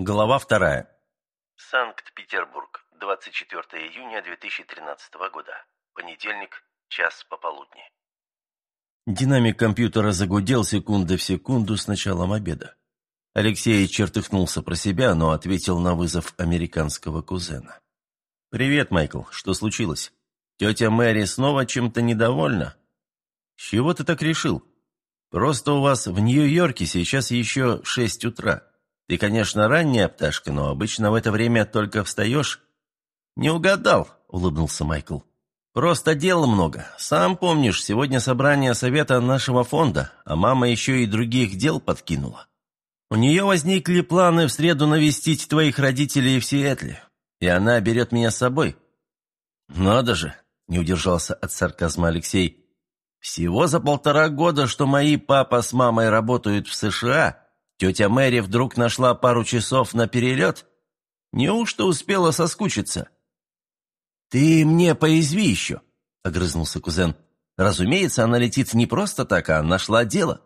Глава вторая. Санкт-Петербург, 24 июня 2013 года. Понедельник, час пополудни. Динамик компьютера загудел секунды в секунду с началом обеда. Алексей чертыхнулся про себя, но ответил на вызов американского кузена. «Привет, Майкл. Что случилось? Тетя Мэри снова чем-то недовольна? С чего ты так решил? Просто у вас в Нью-Йорке сейчас еще шесть утра. Ты, конечно, ранняя пташка, но обычно в это время только встаешь». «Не угадал», — улыбнулся Майкл. «Просто дела много. Сам помнишь, сегодня собрание совета нашего фонда, а мама еще и других дел подкинула. У нее возникли планы в среду навестить твоих родителей в Сиэтле, и она берет меня с собой». «Надо же», — не удержался от сарказма Алексей. «Всего за полтора года, что мои папа с мамой работают в США, Тетя Мэри вдруг нашла пару часов на перелет? Неужто успела соскучиться?» «Ты мне поизви еще», — огрызнулся кузен. «Разумеется, она летит не просто так, а нашла дело.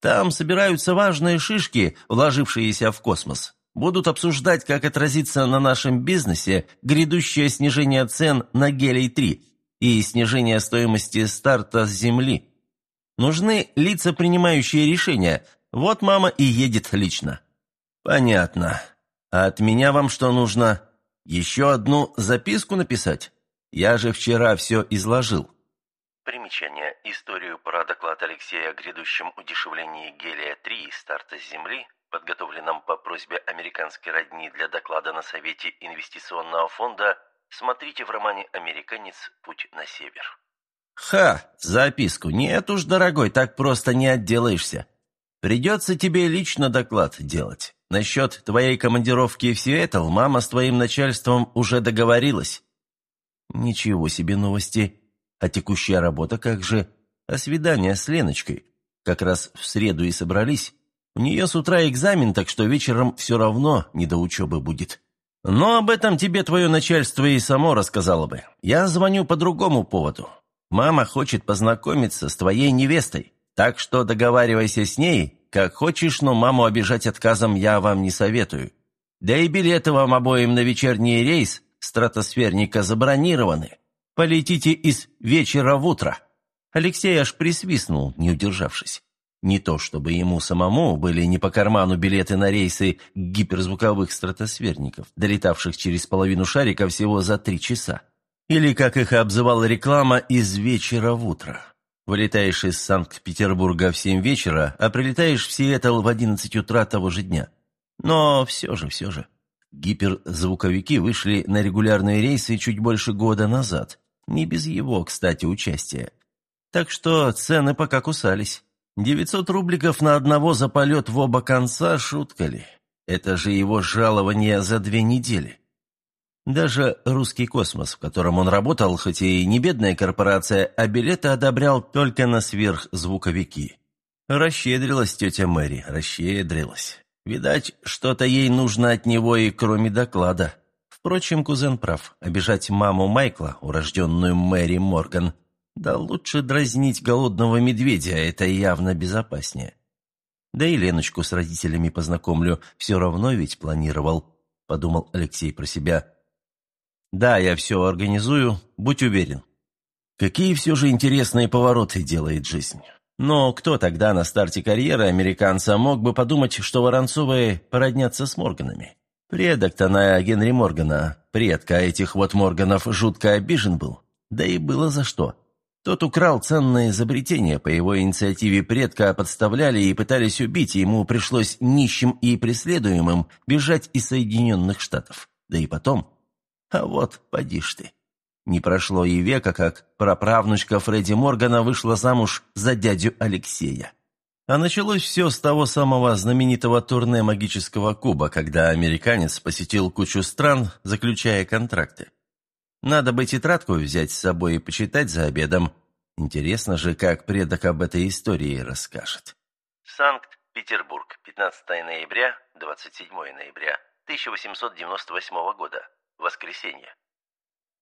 Там собираются важные шишки, вложившиеся в космос. Будут обсуждать, как отразится на нашем бизнесе грядущее снижение цен на гелий-3 и снижение стоимости старта с Земли. Нужны лица, принимающие решения, вот мама и едет лично». «Понятно. А от меня вам что нужно? Еще одну записку написать? Я же вчера все изложил». Примечание. Историю про доклад Алексея о грядущем удешевлении гелия-3 и старта с Земли, подготовленном по просьбе американской родни для доклада на Совете Инвестиционного фонда, смотрите в романе «Американец. Путь на север». «Ха! Записку! Нет уж, дорогой, так просто не отделаешься. Придется тебе лично доклад делать. Насчет твоей командировки в Сиэтл мама с твоим начальством уже договорилась». «Ничего себе новости. А текущая работа как же? А свидание с Леночкой? Как раз в среду и собрались. У нее с утра экзамен, так что вечером все равно не до учебы будет. Но об этом тебе твое начальство и само рассказало бы. Я звоню по другому поводу. Мама хочет познакомиться с твоей невестой. Так что договаривайся с ней, как хочешь, но маму обижать отказом я вам не советую. Да и билеты вам обоим на вечерний рейс стратосферника забронированы. Полетите из вечера в утро». Алексей аж присвистнул, не удержавшись. Не то чтобы ему самому были не по карману билеты на рейсы гиперзвуковых стратосферников, долетавших через половину шарика всего за три часа. Или, как их обзывала реклама, из вечера в утро. Вылетаешь из Санкт-Петербурга в семь вечера, а прилетаешь в Сиэтл в одиннадцать утра того же дня. Но все же, все же. Гиперзвуковики вышли на регулярные рейсы чуть больше года назад. Не без его, кстати, участия. Так что цены пока кусались. Девятьсот рубликов на одного за полет в оба конца – шутка ли? Это же его жалование за две недели. Даже русский космос, в котором он работал, хоть и не бедная корпорация, а билеты одобрял только на сверхзвуковики. Расщедрилась тетя Мэри, расщедрилась. Видать, что-то ей нужно от него и кроме доклада. Впрочем, кузен прав. Обижать маму Майкла, урожденную Мэри Морган, да лучше дразнить голодного медведя, это явно безопаснее. Да и Леночку с родителями познакомлю, все равно ведь планировал, подумал Алексей про себя. Да, я все организую, будь уверен. Какие все же интересные повороты делает жизнь. Но кто тогда на старте карьеры американца мог бы подумать, что Воронцовы породнятся с Морганами? Предок-то Генри Моргана, предка этих вот Морганов, жутко обижен был. Да и было за что. Тот украл ценное изобретение, по его инициативе предка подставляли и пытались убить, ему пришлось нищим и преследуемым бежать из Соединенных Штатов. Да и потом а вот, поди ж ты. Не прошло и века, как праправнучка Фредди Моргана вышла замуж за дядю Алексея. А началось все с того самого знаменитого турне магического куба, когда американец посетил кучу стран, заключая контракты. Надо бы тетрадку взять с собой и почитать за обедом. Интересно же, как предок об этой истории расскажет. Санкт-Петербург, 15 ноября, 27 ноября 1898 года. Воскресенье.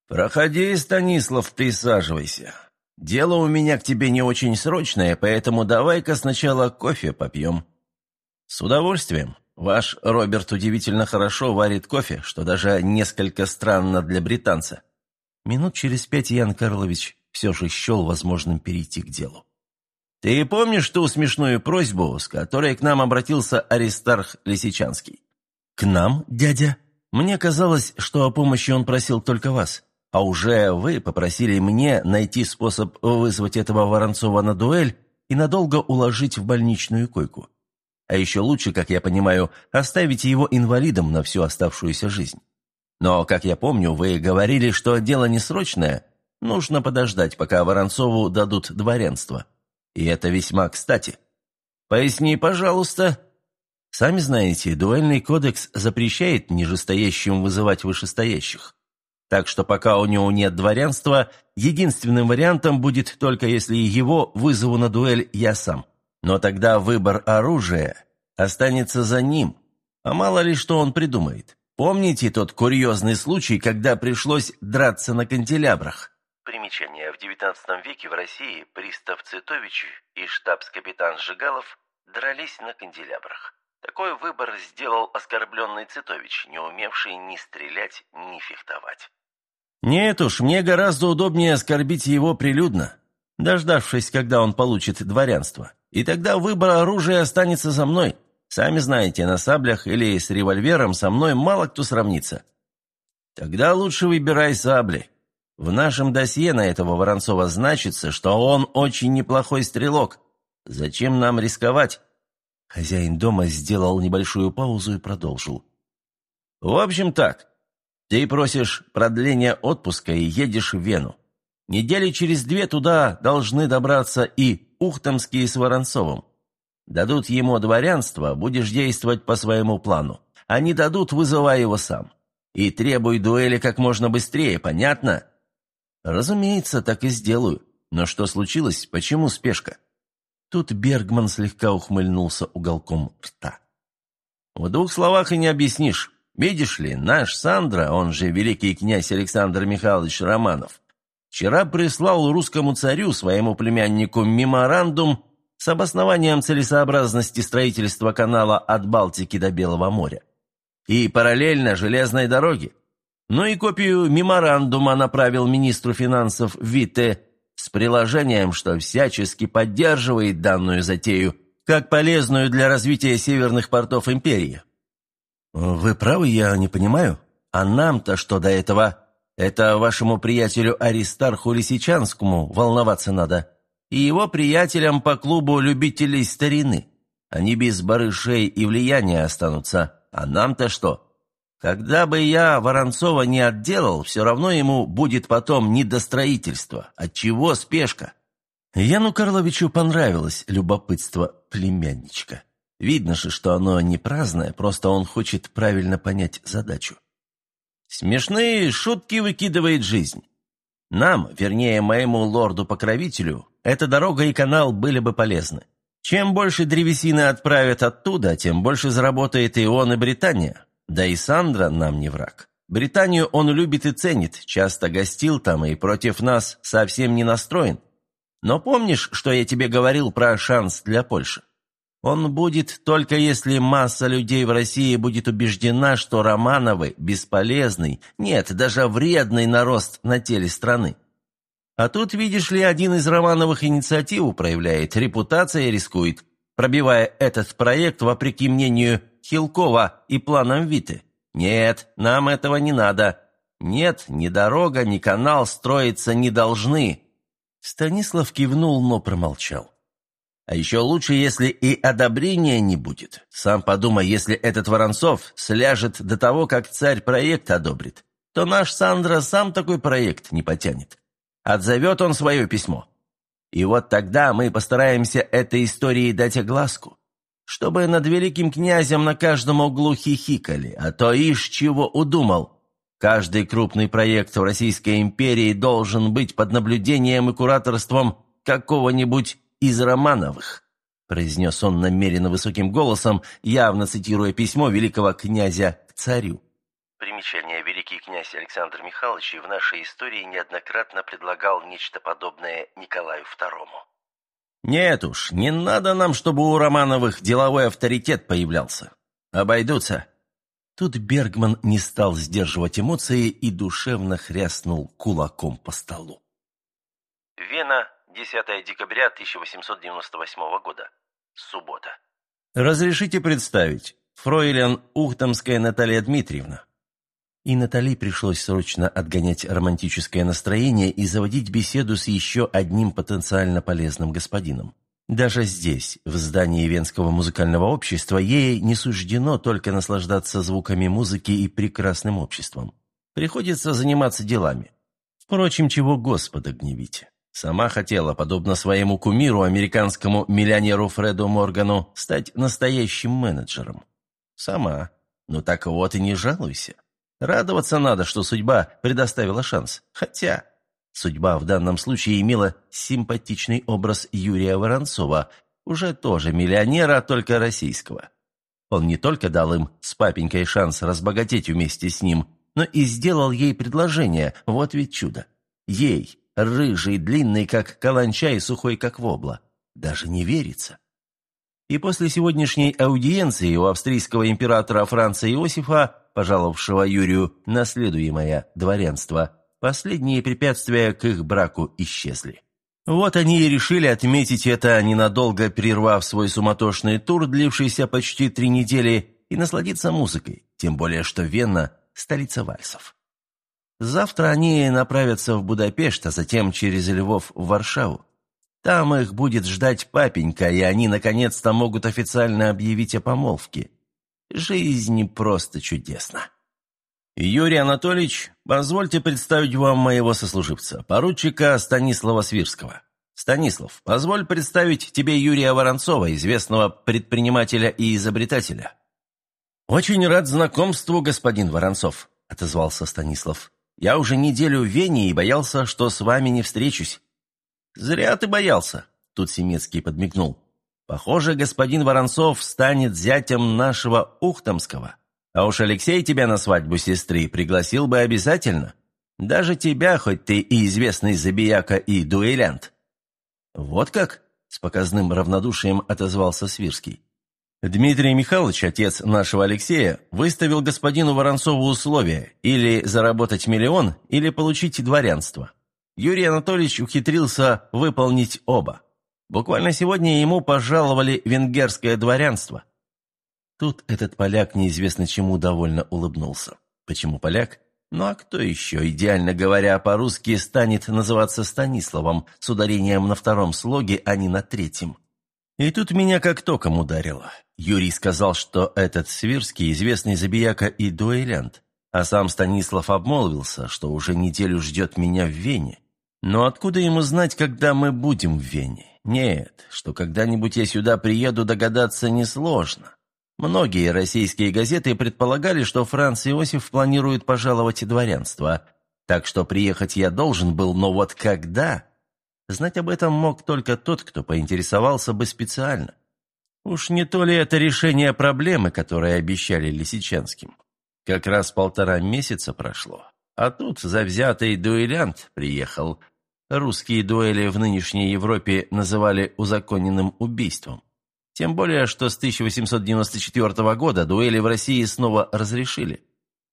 «Проходи, Станислав, присаживайся. Дело у меня к тебе не очень срочное, поэтому давай-ка сначала кофе попьем». «С удовольствием. Ваш Роберт удивительно хорошо варит кофе, что даже несколько странно для британца». Минут через пять Ян Карлович все же счел возможным перейти к делу. «Ты помнишь ту смешную просьбу, с которой к нам обратился Аристарх Лисичанский?» «К нам, дядя? Мне казалось, что о помощи он просил только вас, а уже вы попросили мне найти способ вызвать этого Воронцова на дуэль и надолго уложить в больничную койку. А еще лучше, как я понимаю, оставить его инвалидом на всю оставшуюся жизнь. Но, как я помню, вы говорили, что дело не срочное, нужно подождать, пока Воронцову дадут дворянство. И это весьма кстати. Поясни, пожалуйста. Сами знаете, дуэльный кодекс запрещает нижестоящим вызывать вышестоящих. Так что пока у него нет дворянства, единственным вариантом будет только если его вызову на дуэль я сам. Но тогда выбор оружия останется за ним. А мало ли что он придумает. Помните тот курьезный случай, когда пришлось драться на канделябрах? Примечание. В XIX веке в России пристав Цитович и штабс-капитан Жигалов дрались на канделябрах. Такой выбор сделал оскорбленный Цитович, не умевший ни стрелять, ни фехтовать. Нет уж, мне гораздо удобнее оскорбить его прилюдно, дождавшись, когда он получит дворянство. И тогда выбор оружия останется за мной. Сами знаете, на саблях или с револьвером со мной мало кто сравнится. Тогда лучше выбирай сабли. В нашем досье на этого Воронцова значится, что он очень неплохой стрелок. Зачем нам рисковать?» Хозяин дома сделал небольшую паузу и продолжил. «В общем так, ты просишь продления отпуска и едешь в Вену. Недели через две туда должны добраться и Ухтомские с Воронцовым. Дадут ему дворянство, будешь действовать по своему плану. Не дадут, вызывай его сам. И требуй дуэли как можно быстрее, понятно?» «Разумеется, так и сделаю. Но что случилось? Почему спешка?» Тут Бергман слегка ухмыльнулся уголком рта. «В двух словах и не объяснишь. Видишь ли, наш Сандра, он же великий князь Александр Михайлович Романов, вчера прислал русскому царю, своему племяннику, меморандум с обоснованием целесообразности строительства канала от Балтики до Белого моря. И параллельно железной дороги. Ну и копию меморандума направил министру финансов Вите с приложением, что всячески поддерживает данную затею как полезную для развития северных портов империи. «Вы правы, я не понимаю. А нам-то что до этого?» Это вашему приятелю Аристарху Лисичанскому волноваться надо. И его приятелям по клубу любителей старины. Они без барышей и влияния останутся. А нам-то что? Когда бы я Воронцова не отделал, все равно ему будет потом не до строительства. Отчего спешка? Яну Карловичу понравилось любопытство племянничка. Видно же, что оно не праздное, просто он хочет правильно понять задачу. Смешные шутки выкидывает жизнь. Нам, вернее, моему лорду-покровителю, эта дорога и канал были бы полезны. Чем больше древесины отправят оттуда, тем больше заработает и он, и Британия. Да и Сандра нам не враг. Британию он любит и ценит, часто гостил там и против нас совсем не настроен. Но помнишь, что я тебе говорил про шанс для Польши? Он будет только если масса людей в России будет убеждена, что Романовы – бесполезный, нет, даже вредный нарост на теле страны. А тут, видишь ли, один из Романовых инициативу проявляет, репутация рискует, пробивая этот проект вопреки мнению Хилкова и планам Виты. Нет, нам этого не надо. Нет, ни дорога, ни канал строиться не должны. Станислав кивнул, но промолчал. А еще лучше, если и одобрения не будет. Сам подумай, если этот Воронцов сляжет до того, как царь проект одобрит, то наш Сандра сам такой проект не потянет. Отзовет он свое письмо. И вот тогда мы постараемся этой истории дать огласку, чтобы над великим князем на каждом углу хихикали, а то ишь чего удумал. Каждый крупный проект в Российской империи должен быть под наблюдением и кураторством какого-нибудь из Романовых», – произнес он намеренно высоким голосом, явно цитируя письмо великого князя к царю. Примечание. Великий князь Александр Михайлович в нашей истории неоднократно предлагал нечто подобное Николаю II. «Нет уж, не надо нам, чтобы у Романовых деловой авторитет появлялся. обойдутся». Тут Бергман не стал сдерживать эмоции и душевно хряснул кулаком по столу. Вена, 10 декабря 1898 года. Суббота. «Разрешите представить, фройлен Ухтомская Наталья Дмитриевна». И Натали пришлось срочно отгонять романтическое настроение и заводить беседу с еще одним потенциально полезным господином. Даже здесь, в здании Венского музыкального общества, ей не суждено только наслаждаться звуками музыки и прекрасным обществом. Приходится заниматься делами. Впрочем, чего Господа гневить. Сама хотела, подобно своему кумиру, американскому миллионеру Фреду Моргану, стать настоящим менеджером. Сама. Ну так вот и не жалуйся. Радоваться надо, что судьба предоставила шанс. Хотя судьба в данном случае имела симпатичный образ Юрия Воронцова, уже тоже миллионера, только российского. Он не только дал им с папенькой шанс разбогатеть вместе с ним, но и сделал ей предложение, вот ведь чудо. Ей, рыжий, длинный, как каланча и сухой, как вобла. Даже не верится. И после сегодняшней аудиенции у австрийского императора Франца Иосифа пожаловавшего Юрию наследуемое дворянство, последние препятствия к их браку исчезли. Вот они и решили отметить это, ненадолго прервав свой суматошный тур, длившийся почти три недели, и насладиться музыкой, тем более что Вена – столица вальсов. Завтра они направятся в Будапешт, а затем через Львов в Варшаву. Там их будет ждать папенька, и они наконец-то могут официально объявить о помолвке. Жизнь просто чудесна. Юрий Анатольевич, позвольте представить вам моего сослуживца, поручика Станислава Свирского. Станислав, позволь представить тебе Юрия Воронцова, известного предпринимателя и изобретателя. Очень рад знакомству, господин Воронцов, отозвался Станислав. Я уже неделю в Вене и боялся, что с вами не встречусь. Зря ты боялся, тут Семецкий подмигнул. Похоже, господин Воронцов станет зятем нашего Ухтомского. А уж Алексей тебя на свадьбу сестры пригласил бы обязательно. Даже тебя, хоть ты и известный забияка и дуэлянт». «Вот как?» – с показным равнодушием отозвался Свирский. Дмитрий Михайлович, отец нашего Алексея, выставил господину Воронцову условия или заработать миллион, или получить дворянство. Юрий Анатольевич ухитрился выполнить оба. Буквально сегодня ему пожаловали венгерское дворянство. Тут этот поляк неизвестно чему довольно улыбнулся. Почему поляк? Ну а кто еще, идеально говоря по-русски, станет называться Станиславом с ударением на втором слоге, а не на третьем? И тут меня как током ударило. Юрий сказал, что этот Свирский известный забияка и дуэлянт, а сам Станислав обмолвился, что уже неделю ждет меня в Вене. Но откуда ему знать, когда мы будем в Вене? Нет, что когда-нибудь я сюда приеду, догадаться несложно. Многие российские газеты предполагали, что Франц Иосиф планирует пожаловать дворянство. Так что приехать я должен был, но вот когда? Знать об этом мог только тот, кто поинтересовался бы специально. Уж не то ли это решение проблемы, которое обещали Лисичанским? Как раз полтора месяца прошло. А тут завзятый дуэлянт приехал – Русские дуэли в нынешней Европе называли узаконенным убийством. Тем более, что с 1894 года дуэли в России снова разрешили.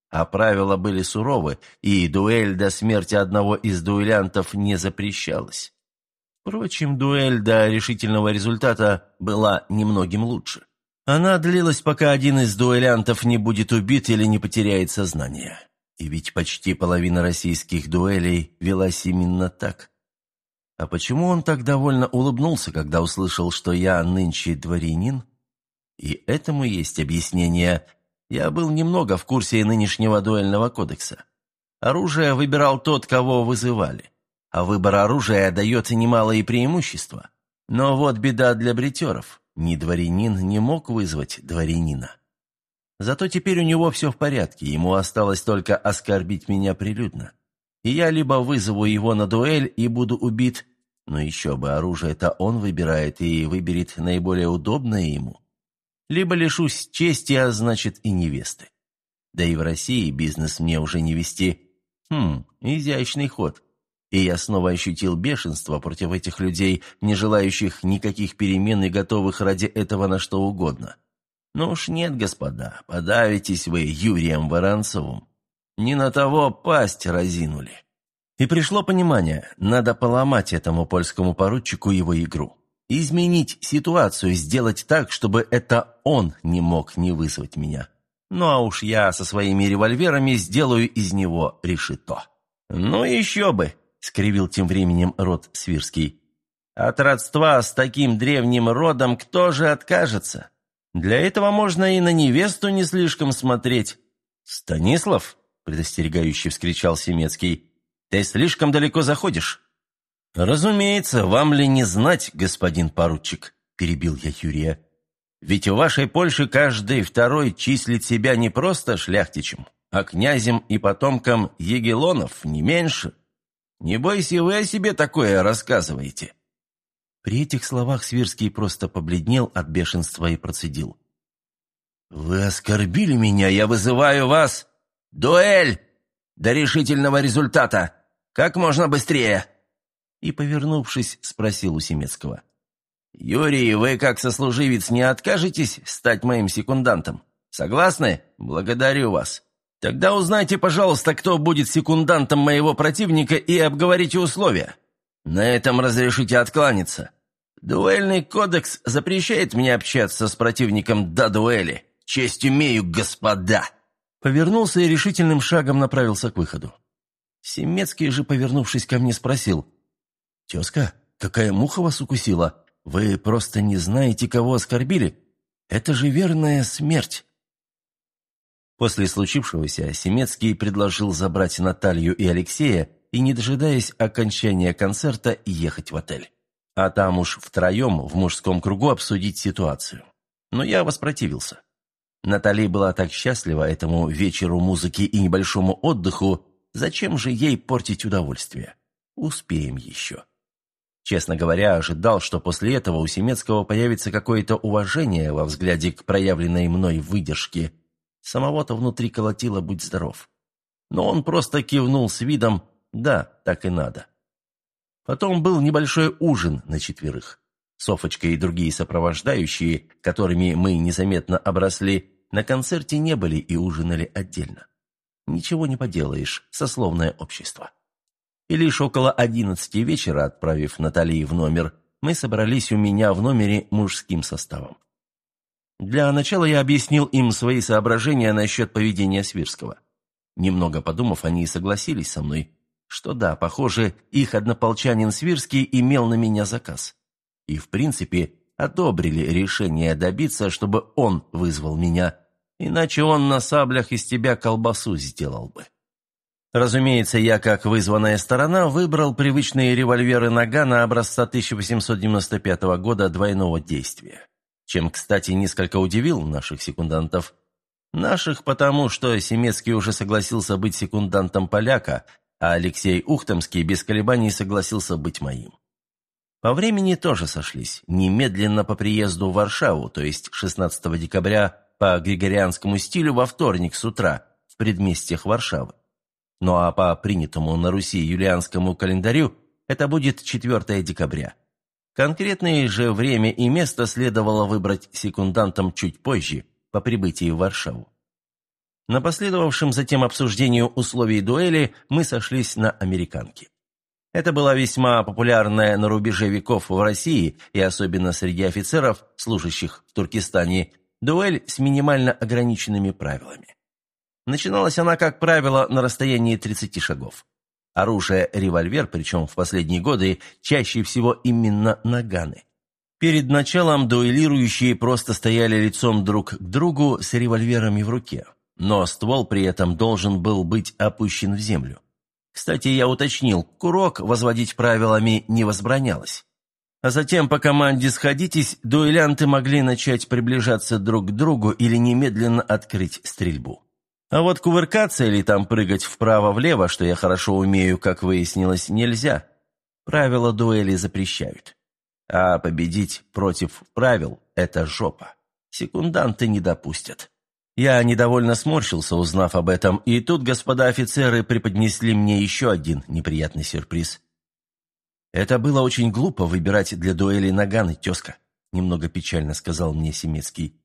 А правила были суровы, и дуэль до смерти одного из дуэлянтов не запрещалась. Впрочем, дуэль до решительного результата была немногим лучше. Она длилась, пока один из дуэлянтов не будет убит или не потеряет сознание. И ведь почти половина российских дуэлей велась именно так. А почему он так довольно улыбнулся, когда услышал, что я нынче дворянин? И этому есть объяснение. Я был немного в курсе нынешнего дуэльного кодекса. Оружие выбирал тот, кого вызывали. А выбор оружия дает немалые преимущества. Но вот беда для бритеров. Ни дворянин не мог вызвать дворянина. Зато теперь у него все в порядке, ему осталось только оскорбить меня прилюдно. И я либо вызову его на дуэль и буду убит, но еще бы оружие-то он выбирает и выберет наиболее удобное ему. Либо лишусь чести, а значит и невесты. Да и в России бизнес мне уже не вести. Хм, изящный ход. И я снова ощутил бешенство против этих людей, не желающих никаких перемен и готовых ради этого на что угодно. Ну уж нет, господа, подавитесь вы Юрием Воронцовым. Не на того пасть разинули. И пришло понимание, надо поломать этому польскому поручику его игру. Изменить ситуацию, сделать так, чтобы это он не мог не вызвать меня. Ну а уж я со своими револьверами сделаю из него решето. «Ну еще бы!» — скривил тем временем рот Свирский. «От родства с таким древним родом кто же откажется? Для этого можно и на невесту не слишком смотреть». «Станислав?» — предостерегающе вскричал Семецкий. Ты слишком далеко заходишь». «Разумеется, вам ли не знать, господин поручик?» – перебил я Юрия. «Ведь в вашей Польше каждый второй числит себя не просто шляхтичем, а князем и потомком егелонов, не меньше. Не бойся, вы о себе такое рассказываете». При этих словах Свирский просто побледнел от бешенства и процедил. «Вы оскорбили меня, я вызываю вас! Дуэль! До решительного результата!» Как можно быстрее!» И, повернувшись, спросил у Семецкого. «Юрий, вы как сослуживец не откажетесь стать моим секундантом? Согласны? Благодарю вас. Тогда узнайте, пожалуйста, кто будет секундантом моего противника и обговорите условия. На этом разрешите откланяться. Дуэльный кодекс запрещает мне общаться с противником до дуэли. Честь имею, господа!» Повернулся и решительным шагом направился к выходу. Семецкий же, повернувшись ко мне, спросил. «Тезка, какая муха вас укусила? Вы просто не знаете, кого оскорбили. Это же верная смерть». После случившегося Семецкий предложил забрать Наталью и Алексея и, не дожидаясь окончания концерта, ехать в отель. А там уж втроем в мужском кругу обсудить ситуацию. Но я воспротивился. Натали была так счастлива этому вечеру музыки и небольшому отдыху, Зачем же ей портить удовольствие? Успеем еще. Честно говоря, ожидал, что после этого у Семецкого появится какое-то уважение во взгляде к проявленной мной выдержке. Самого-то внутри колотило «Будь здоров». Но он просто кивнул с видом «Да, так и надо». Потом был небольшой ужин на четверых. Софочка и другие сопровождающие, которыми мы незаметно обросли, на концерте не были и ужинали отдельно. Ничего не поделаешь, сословное общество. И лишь около одиннадцати вечера, отправив Натальи в номер, мы собрались у меня в номере мужским составом. Для начала я объяснил им свои соображения насчет поведения Свирского. Немного подумав, они согласились со мной, что да, похоже, их однополчанин Свирский имел на меня заказ. И, в принципе, одобрили решение добиться, чтобы он вызвал меня Иначе он на саблях из тебя колбасу сделал бы. Разумеется, я, как вызванная сторона, выбрал привычные револьверы Нагана образца 1895 года двойного действия. Чем, кстати, несколько удивил наших секундантов. Наших потому, что Семецкий уже согласился быть секундантом поляка, а Алексей Ухтомский без колебаний согласился быть моим. По времени тоже сошлись, немедленно по приезду в Варшаву, то есть 16 декабря по григорианскому стилю во вторник с утра в предместьях Варшавы. Ну а по принятому на Руси юлианскому календарю это будет 4 декабря. Конкретное же время и место следовало выбрать секундантам чуть позже, по прибытии в Варшаву. На последовавшем затем обсуждению условий дуэли мы сошлись на американке. Это была весьма популярная на рубеже веков в России и особенно среди офицеров, служащих в Туркестане, Дуэль с минимально ограниченными правилами. Начиналась она, как правило, на расстоянии 30 шагов. Оружие – револьвер, причем в последние годы чаще всего именно наганы. Перед началом дуэлирующие просто стояли лицом друг к другу с револьверами в руке, но ствол при этом должен был быть опущен в землю. Кстати, я уточнил, курок возводить правилами не возбранялось. А затем по команде «сходитесь» дуэлянты могли начать приближаться друг к другу или немедленно открыть стрельбу. А вот кувыркаться или там прыгать вправо-влево, что я хорошо умею, как выяснилось, нельзя. Правила дуэли запрещают. А победить против правил – это жопа. Секунданты не допустят. Я недовольно сморщился, узнав об этом, и тут господа офицеры преподнесли мне еще один неприятный сюрприз – «Это было очень глупо выбирать для дуэли наганы, тезка», — немного печально сказал мне Семецкий.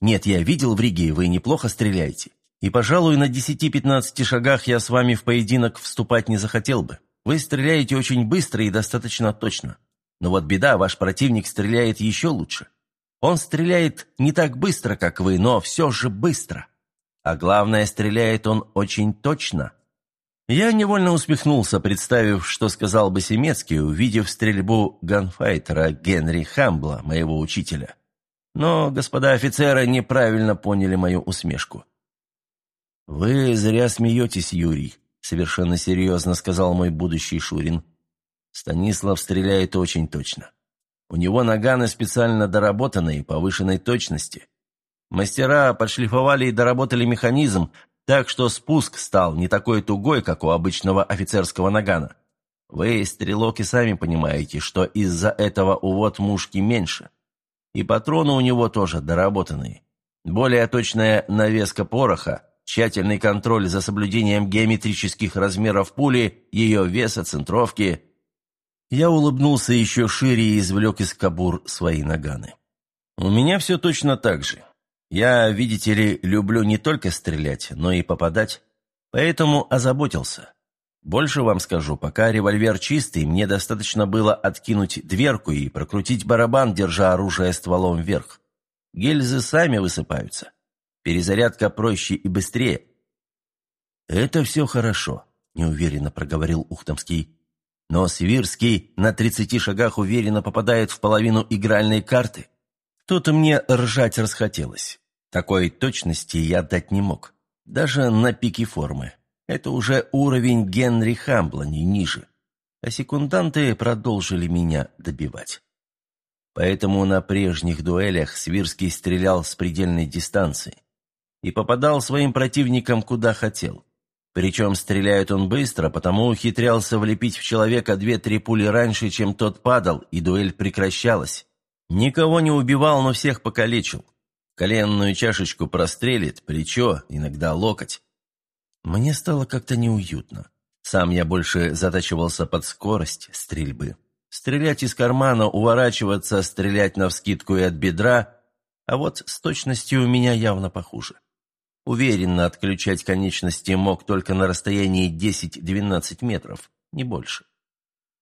Нет, я видел в Риге, вы неплохо стреляете. И, пожалуй, на 10-15 шагах я с вами в поединок вступать не захотел бы. Вы стреляете очень быстро и достаточно точно. Но вот беда, ваш противник стреляет еще лучше. Он стреляет не так быстро, как вы, но все же быстро. А главное, стреляет он очень точно. Я невольно усмехнулся, представив, что сказал бы Семецкий, увидев стрельбу ганфайтера Генри Хамбла, моего учителя. Но господа офицеры неправильно поняли мою усмешку. «Вы зря смеетесь, Юрий», — совершенно серьезно сказал мой будущий Шурин. «Станислав стреляет очень точно. У него наганы специально доработанные, повышенной точности. Мастера подшлифовали и доработали механизм, так что спуск стал не такой тугой, как у обычного офицерского нагана. Вы, стрелок, и сами понимаете, что из-за этого увод мушки меньше. И патроны у него тоже доработанные. Более точная навеска пороха, тщательный контроль за соблюдением геометрических размеров пули, ее веса, центровки. Я улыбнулся еще шире и извлек из кабур свои наганы. У меня все точно так же. Я, видите ли, люблю не только стрелять, но и попадать. Поэтому озаботился. Больше вам скажу, пока револьвер чистый, мне достаточно было откинуть дверку и прокрутить барабан, держа оружие стволом вверх. Гильзы сами высыпаются. Перезарядка проще и быстрее. «Это все хорошо», — неуверенно проговорил Ухтомский. «Но Свирский на тридцати шагах уверенно попадает в половину игральной карты. Тут мне ржать расхотелось. Такой точности я дать не мог. Даже на пике формы. Это уже уровень Генри Хамбла, не ниже. А секунданты продолжили меня добивать. Поэтому на прежних дуэлях Свирский стрелял с предельной дистанции и попадал своим противникам куда хотел. Причем стреляет он быстро, потому ухитрялся влепить в человека две-три пули раньше, чем тот падал, и дуэль прекращалась. Никого не убивал, но всех покалечил. Коленную чашечку прострелит, плечо, иногда локоть. Мне стало как-то неуютно. Сам я больше затачивался под скорость стрельбы. Стрелять из кармана, уворачиваться, стрелять навскидку и от бедра, а вот с точностью у меня явно похуже. Уверенно отключать конечности мог только на расстоянии 10-12 метров, не больше.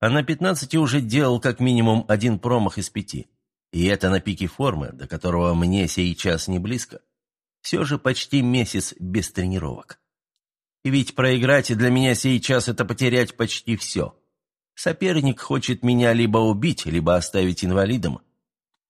А на 15 уже делал как минимум один промах из пяти. И это на пике формы, до которого мне сейчас не близко. Все же почти месяц без тренировок. И ведь проиграть для меня сейчас – это потерять почти все. Соперник хочет меня либо убить, либо оставить инвалидом.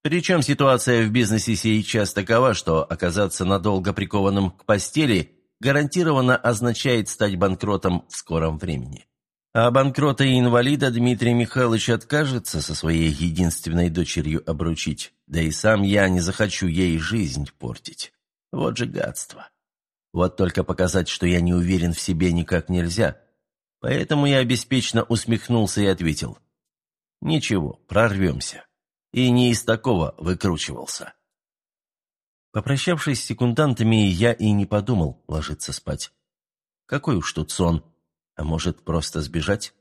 Причем ситуация в бизнесе сейчас такова, что оказаться надолго прикованным к постели гарантированно означает стать банкротом в скором времени. А банкрота и инвалида Дмитрий Михайлович откажется со своей единственной дочерью обручить, да и сам я не захочу ей жизнь портить. Вот же гадство. Вот только показать, что я не уверен в себе, никак нельзя. Поэтому я беспечно усмехнулся и ответил. «Ничего, прорвемся». И не из такого выкручивался. Попрощавшись с секундантами, я и не подумал ложиться спать. Какой уж тут сон. А может, просто сбежать?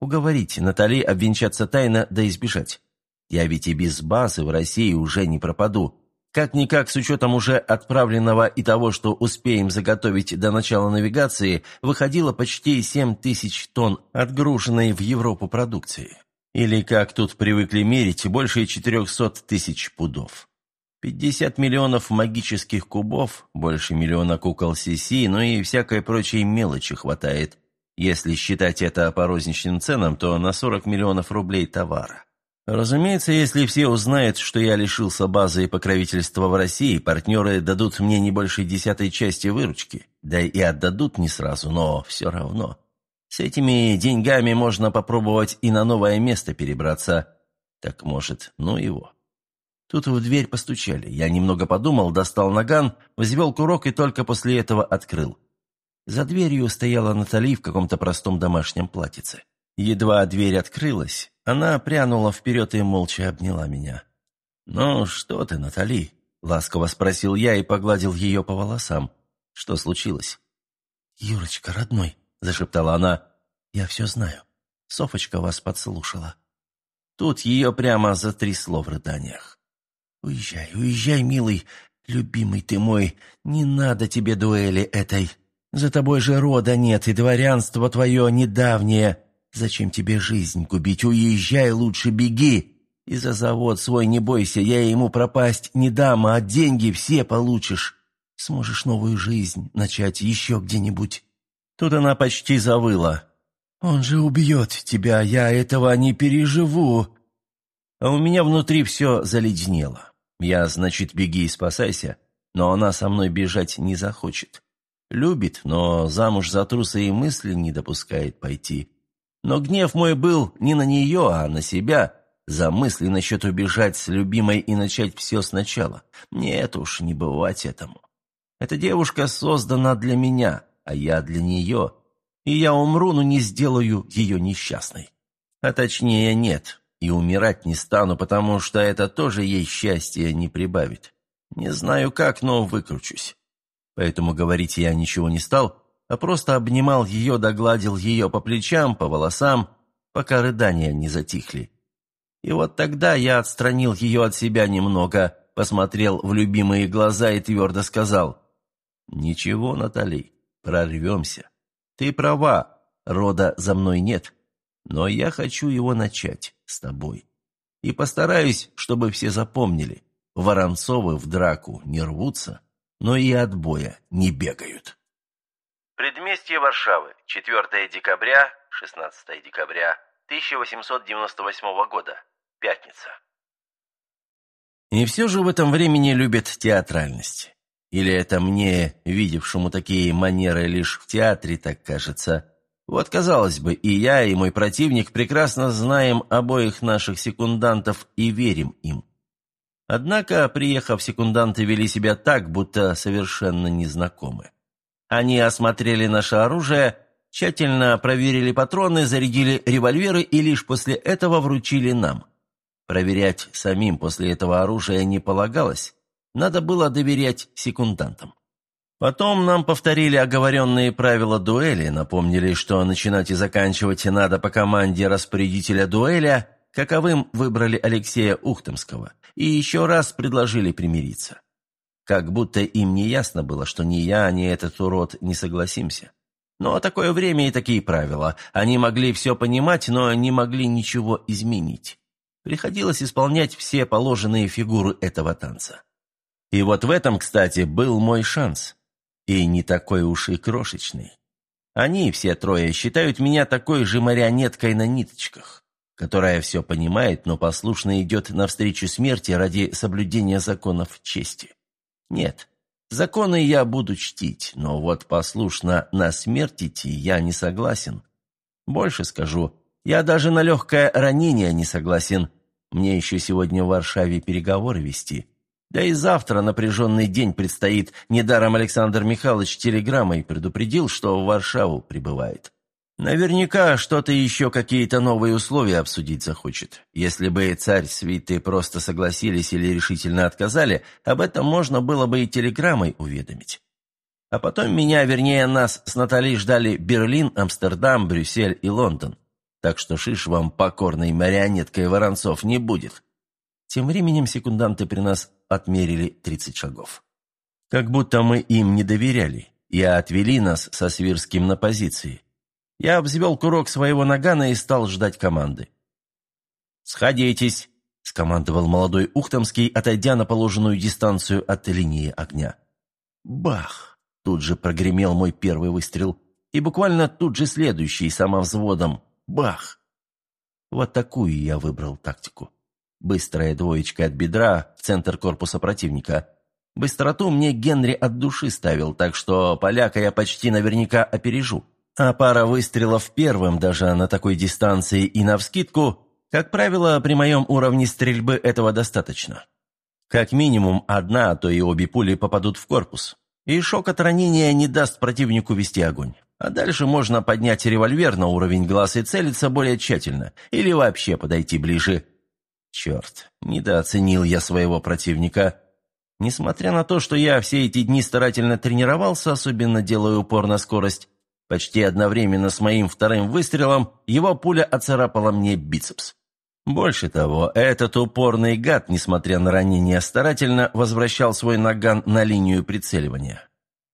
Уговорить Натали обвенчаться тайно, да избежать. Я ведь и без базы в России уже не пропаду. Как-никак, с учетом уже отправленного и того, что успеем заготовить до начала навигации, выходило почти 7 тысяч тонн отгруженной в Европу продукции. Или, как тут привыкли мерить, больше 400 тысяч пудов. 50 миллионов магических кубов, больше миллиона кукол Сиси, ну и всякой прочей мелочи хватает, если считать это по розничным ценам, то на 40 миллионов рублей товара. Разумеется, если все узнают, что я лишился базы и покровительства в России, партнеры дадут мне не больше десятой части выручки. Да и отдадут не сразу, но все равно. С этими деньгами можно попробовать и на новое место перебраться. Так может, ну его. Тут в дверь постучали. Я немного подумал, достал наган, взвел курок и только после этого открыл. За дверью стояла Натали в каком-то простом домашнем платьице. Едва дверь открылась, она прянула вперед и молча обняла меня. «Ну, что ты, Натали?» — ласково спросил я и погладил ее по волосам. «Что случилось?» «Юрочка, родной», — зашептала она, — «я все знаю. Софочка вас подслушала». Тут ее прямо затрясло в рыданиях. «Уезжай, уезжай, милый. «Любимый ты мой, не надо тебе дуэли этой. За тобой же рода нет, и дворянство твое недавнее. Зачем тебе жизнь губить? Уезжай лучше, беги. И за завод свой не бойся, я ему пропасть не дам, а деньги все получишь. Сможешь новую жизнь начать еще где-нибудь». Тут она почти завыла. «Он же убьет тебя, я этого не переживу». А у меня внутри все заледенело. Я, значит, беги и спасайся, но она со мной бежать не захочет. Любит, но замуж за труса и мысли не допускает пойти. Но гнев мой был не на нее, а на себя, за мысли насчет убежать с любимой и начать все сначала. Нет уж, не бывать этому. Эта девушка создана для меня, а я для нее, и я умру, но не сделаю ее несчастной. А точнее, нет, и умирать не стану, потому что это тоже ей счастья не прибавит. Не знаю как, но выкручусь. Поэтому говорить я ничего не стал, а просто обнимал ее, догладил ее по плечам, по волосам, пока рыдания не затихли. И вот тогда я отстранил ее от себя немного, посмотрел в любимые глаза и твердо сказал, «Ничего, Натали, прорвемся. Ты права, рода за мной нет, но я хочу его начать с тобой. И постараюсь, чтобы все запомнили, Воронцовы в драку не рвутся, но и от боя не бегают. Предместье Варшавы, 4 декабря, 16 декабря 1898 года, пятница. И все же в этом времени любят театральность. Или это мне, видевшему такие манеры лишь в театре, так кажется, вот, казалось бы, и я, и мой противник прекрасно знаем обоих наших секундантов и верим им. Однако, приехав, секунданты вели себя так, будто совершенно незнакомы. Они осмотрели наше оружие, тщательно проверили патроны, зарядили револьверы и лишь после этого вручили нам. Проверять самим после этого оружия не полагалось, надо было доверять секундантам. Потом нам повторили оговоренные правила дуэли, напомнили, что начинать и заканчивать надо по команде распорядителя дуэля, каковым выбрали Алексея Ухтомского, и еще раз предложили примириться. Как будто им не ясно было, что ни я, ни этот урод не согласимся. Но такое время и такие правила. Они могли все понимать, но не могли ничего изменить. Приходилось исполнять все положенные фигуры этого танца. И вот в этом, кстати, был мой шанс. И не такой уж и крошечный. Они, все трое, считают меня такой же марионеткой на ниточках, которая все понимает, но послушно идет навстречу смерти ради соблюдения законов чести. Нет, законы я буду чтить, но вот послушно на смерть идти я не согласен. Больше скажу, я даже на легкое ранение не согласен. Мне еще сегодня в Варшаве переговоры вести. Да и завтра напряженный день предстоит. Недаром Александр Михайлович телеграммой предупредил, что в Варшаву прибывает. Наверняка что-то еще какие-то новые условия обсудить захочет. Если бы царь свиты просто согласились или решительно отказали, об этом можно было бы и телеграммой уведомить. А потом меня, вернее нас, с Натальей ждали Берлин, Амстердам, Брюссель и Лондон. Так что шиш вам покорной марионеткой Воронцов не будет. Тем временем секунданты при нас отмерили 30 шагов. Как будто мы им не доверяли, и отвели нас со Свирским на позиции. Я обзвел курок своего нагана и стал ждать команды. «Сходитесь!» – скомандовал молодой Ухтомский, отойдя на положенную дистанцию от линии огня. Бах! Тут же прогремел мой первый выстрел, и буквально тут же следующий самовзводом. Бах! Вот такую я выбрал тактику. Быстрая двоечка от бедра в центр корпуса противника. Быстроту мне Генри от души ставил, так что поляка я почти наверняка опережу. А пара выстрелов первым даже на такой дистанции и навскидку, как правило, при моем уровне стрельбы этого достаточно. Как минимум одна, а то и обе пули попадут в корпус. И шок от ранения не даст противнику вести огонь. А дальше можно поднять револьвер на уровень глаз и целиться более тщательно. Или вообще подойти ближе Черт, недооценил я своего противника. Несмотря на то, что я все эти дни старательно тренировался, особенно делая упор на скорость, почти одновременно с моим вторым выстрелом его пуля оцарапала мне бицепс. Больше того, этот упорный гад, несмотря на ранение, старательно возвращал свой наган на линию прицеливания.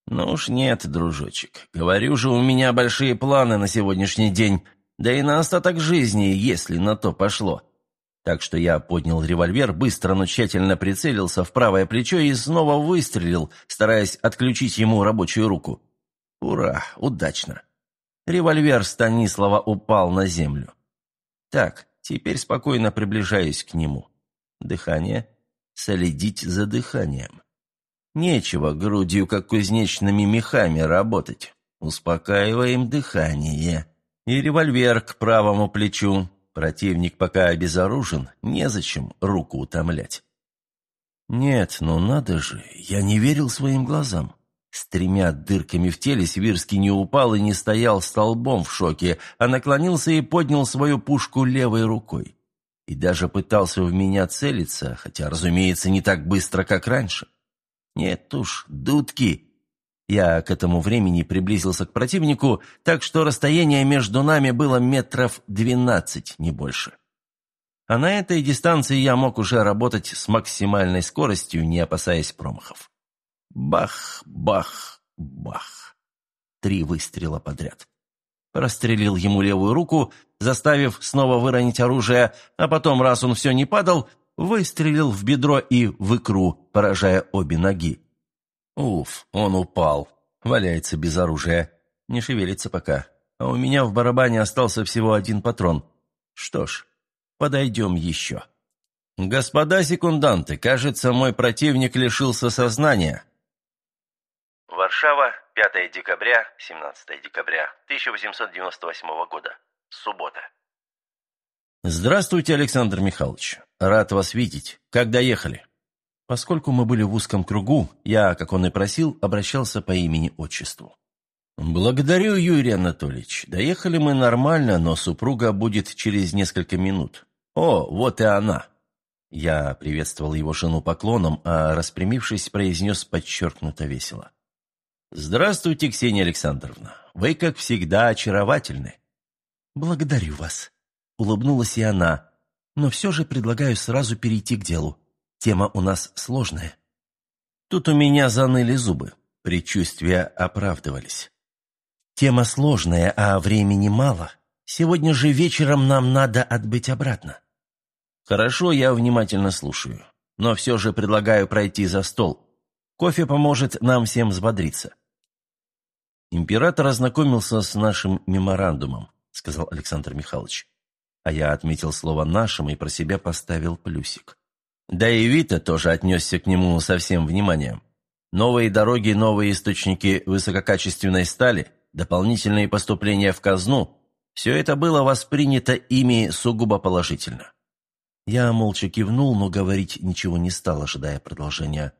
«Ну уж нет, дружочек, говорю же, у меня большие планы на сегодняшний день, да и на остаток жизни, если на то пошло». Так что я поднял револьвер, быстро, но тщательно прицелился в правое плечо и снова выстрелил, стараясь отключить ему рабочую руку. Ура, удачно. Револьвер Станислава упал на землю. Так, теперь спокойно приближаюсь к нему. Дыхание. Следить за дыханием. Нечего грудью, как кузнечными мехами, работать. Успокаиваем дыхание. И револьвер к правому плечу. Противник пока обезоружен, незачем руку утомлять. Нет, ну надо же, я не верил своим глазам. С тремя дырками в теле Свирский не упал и не стоял столбом в шоке, а наклонился и поднял свою пушку левой рукой. И даже пытался в меня целиться, хотя, разумеется, не так быстро, как раньше. Нет уж, дудки. Я к этому времени приблизился к противнику, так что расстояние между нами было метров двенадцать, не больше. А на этой дистанции я мог уже работать с максимальной скоростью, не опасаясь промахов. Бах, бах, бах. Три выстрела подряд. Прострелил ему левую руку, заставив снова выронить оружие, а потом, раз он все не падал, выстрелил в бедро и в икру, поражая обе ноги. Уф, он упал, валяется без оружия, не шевелится пока. А у меня в барабане остался всего один патрон. Что ж, подойдем еще. «Господа секунданты, кажется, мой противник лишился сознания», Варшава, 5 декабря, 17 декабря 1898 года. Суббота. «Здравствуйте, Александр Михайлович. Рад вас видеть. Как доехали?» Поскольку мы были в узком кругу, я, как он и просил, обращался по имени-отчеству. «Благодарю, Юрий Анатольевич. Доехали мы нормально, но супруга будет через несколько минут. О, вот и она!» Я приветствовал его жену поклоном, а, распрямившись, произнес подчеркнуто весело. «Здравствуйте, Ксения Александровна. Вы, как всегда, очаровательны». «Благодарю вас», — улыбнулась и она. «Но все же предлагаю сразу перейти к делу. Тема у нас сложная». Тут у меня заныли зубы. Предчувствия оправдывались. «Тема сложная, а времени мало. Сегодня же вечером нам надо отбыть обратно». «Хорошо, я внимательно слушаю. Но все же предлагаю пройти за стол. Кофе поможет нам всем взбодриться». «Император ознакомился с нашим меморандумом», — сказал Александр Михайлович. А я отметил слово «нашим» и про себя поставил плюсик. Да и Вита тоже отнесся к нему со всем вниманием. Новые дороги, новые источники высококачественной стали, дополнительные поступления в казну – все это было воспринято ими сугубо положительно. Я молча кивнул, но говорить ничего не стал, ожидая продолжения.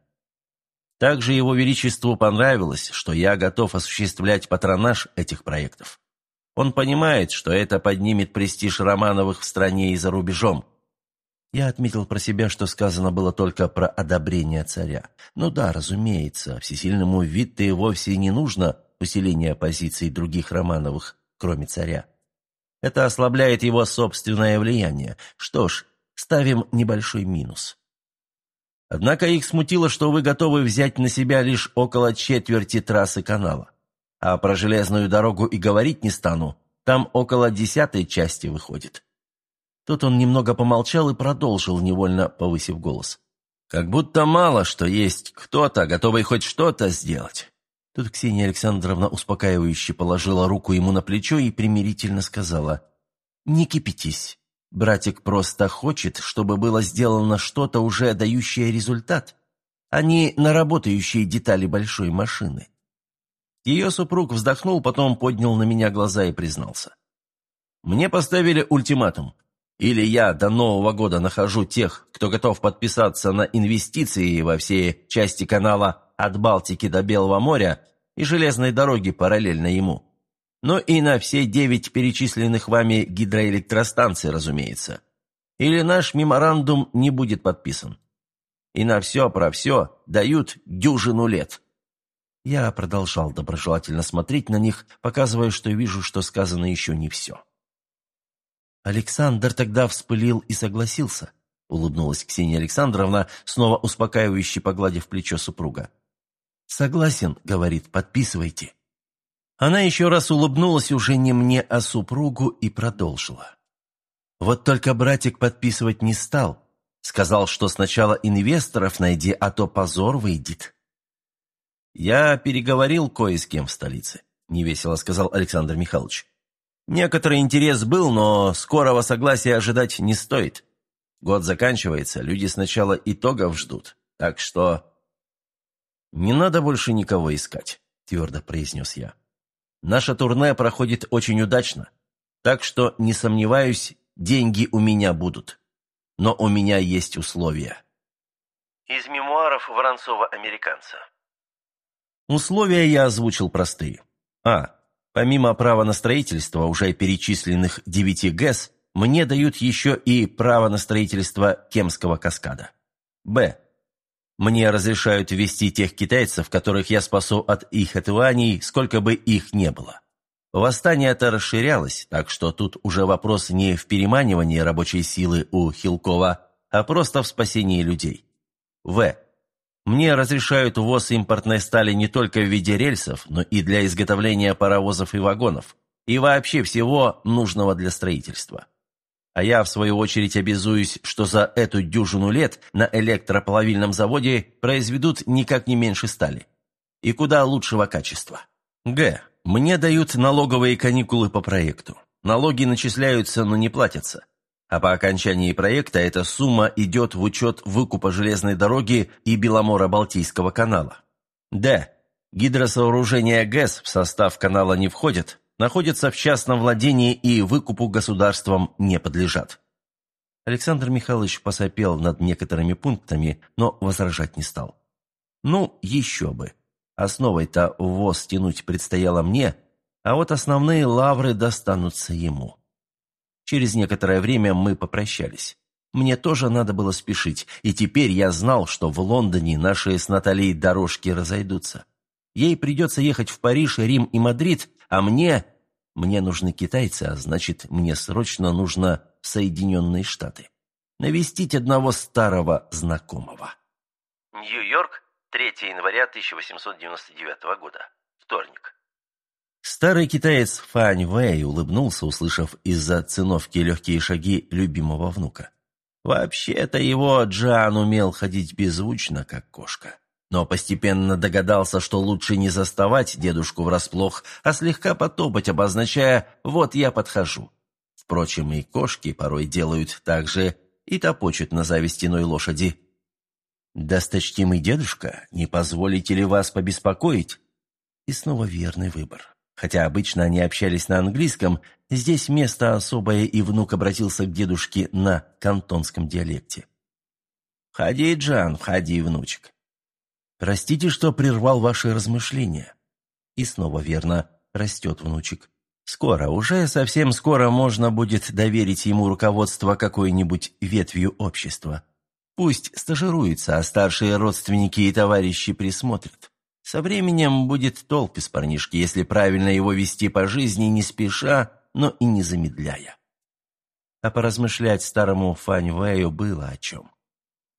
Также Его Величеству понравилось, что я готов осуществлять патронаж этих проектов. Он понимает, что это поднимет престиж Романовых в стране и за рубежом. Я отметил про себя, что сказано было только про одобрение царя. Ну да, разумеется, всесильному Витте вовсе не нужно усиление позиций других Романовых, кроме царя. Это ослабляет его собственное влияние. Что ж, ставим небольшой минус. Однако их смутило, что вы готовы взять на себя лишь около четверти трассы канала. А про железную дорогу и говорить не стану, там около десятой части выходит». Тут он немного помолчал и продолжил, невольно повысив голос. «Как будто мало, что есть кто-то, готовый хоть что-то сделать». Тут Ксения Александровна успокаивающе положила руку ему на плечо и примирительно сказала, «Не кипятись. Братик просто хочет, чтобы было сделано что-то, уже дающее результат, а не наработающие детали большой машины. Ее супруг вздохнул, потом поднял на меня глаза и признался. «Мне поставили ультиматум. Или я до Нового года нахожу тех, кто готов подписаться на инвестиции во все части канала от Балтики до Белого моря и железной дороги параллельно ему но и на все девять перечисленных вами гидроэлектростанций, разумеется. Или наш меморандум не будет подписан. И на все про все дают дюжину лет». Я продолжал доброжелательно смотреть на них, показывая, что вижу, что сказано еще не все. Александр тогда вспылил и согласился, улыбнулась Ксения Александровна, снова успокаивающе погладив плечо супруга. «Согласен», — говорит, — «подписывайте». Она еще раз улыбнулась уже не мне, а супругу и продолжила. Вот только братик подписывать не стал. Сказал, что сначала инвесторов найди, а то позор выйдет. «Я переговорил кое с кем в столице», — невесело сказал Александр Михайлович. «Некоторый интерес был, но скорого согласия ожидать не стоит. Год заканчивается, люди сначала итогов ждут, так что...» «Не надо больше никого искать», — твердо произнес я. «Наше турне проходит очень удачно, так что, не сомневаюсь, деньги у меня будут. Но у меня есть условия». Из мемуаров Воронцова-американца. Условия я озвучил простые. А. Помимо права на строительство уже перечисленных девяти ГЭС, мне дают еще и право на строительство Кемского каскада. Б. Мне разрешают ввести тех китайцев, которых я спасу от их отваний, сколько бы их не было. Восстание это расширялось, так что тут уже вопрос не в переманивании рабочей силы у Хилкова, а просто в спасении людей. В. Мне разрешают ввоз импортной стали не только в виде рельсов, но и для изготовления паровозов и вагонов, и вообще всего нужного для строительства. А я, в свою очередь, обязуюсь, что за эту дюжину лет на электроплавильном заводе произведут никак не меньше стали. И куда лучшего качества. Г. Мне дают налоговые каникулы по проекту. Налоги начисляются, но не платятся а по окончании проекта эта сумма идет в учет выкупа железной дороги и Беломора-Балтийского канала. Д. Гидросооружения ГЭС в состав канала не входят, находятся в частном владении и выкупу государством не подлежат. Александр Михайлович посопел над некоторыми пунктами, но возражать не стал. Ну, еще бы. Основой-то ввоз тянуть предстояло мне, а вот основные лавры достанутся ему. Через некоторое время мы попрощались. Мне тоже надо было спешить, и теперь я знал, что в Лондоне наши с Натальей дорожки разойдутся. Ей придется ехать в Париж, Рим и Мадрид, а мне... Мне нужны китайцы, а значит, мне срочно нужно в Соединенные Штаты. Навестить одного старого знакомого. Нью-Йорк, 3 января 1899 года. Вторник. Старый китаец Фань Вэй улыбнулся, услышав из-за циновки легкие шаги любимого внука. Вообще-то его Джан умел ходить беззвучно, как кошка. Но постепенно догадался, что лучше не заставать дедушку врасплох, а слегка потопать, обозначая «вот я подхожу». Впрочем, и кошки порой делают так же и топочут на завистиной лошади. «Досточтимый дедушка, не позволите ли вас побеспокоить?» И снова верный выбор. Хотя обычно они общались на английском, здесь место особое, и внук обратился к дедушке на кантонском диалекте. «Входи, Джан, входи, внучек. Простите, что прервал ваши размышления». И снова верно, растет внучек. Скоро, уже совсем скоро можно будет доверить ему руководство какой-нибудь ветвью общества. Пусть стажируется, а старшие родственники и товарищи присмотрят. Со временем будет толк из парнишки, если правильно его вести по жизни, не спеша, но и не замедляя. А поразмышлять старому Фань Вэю было о чем.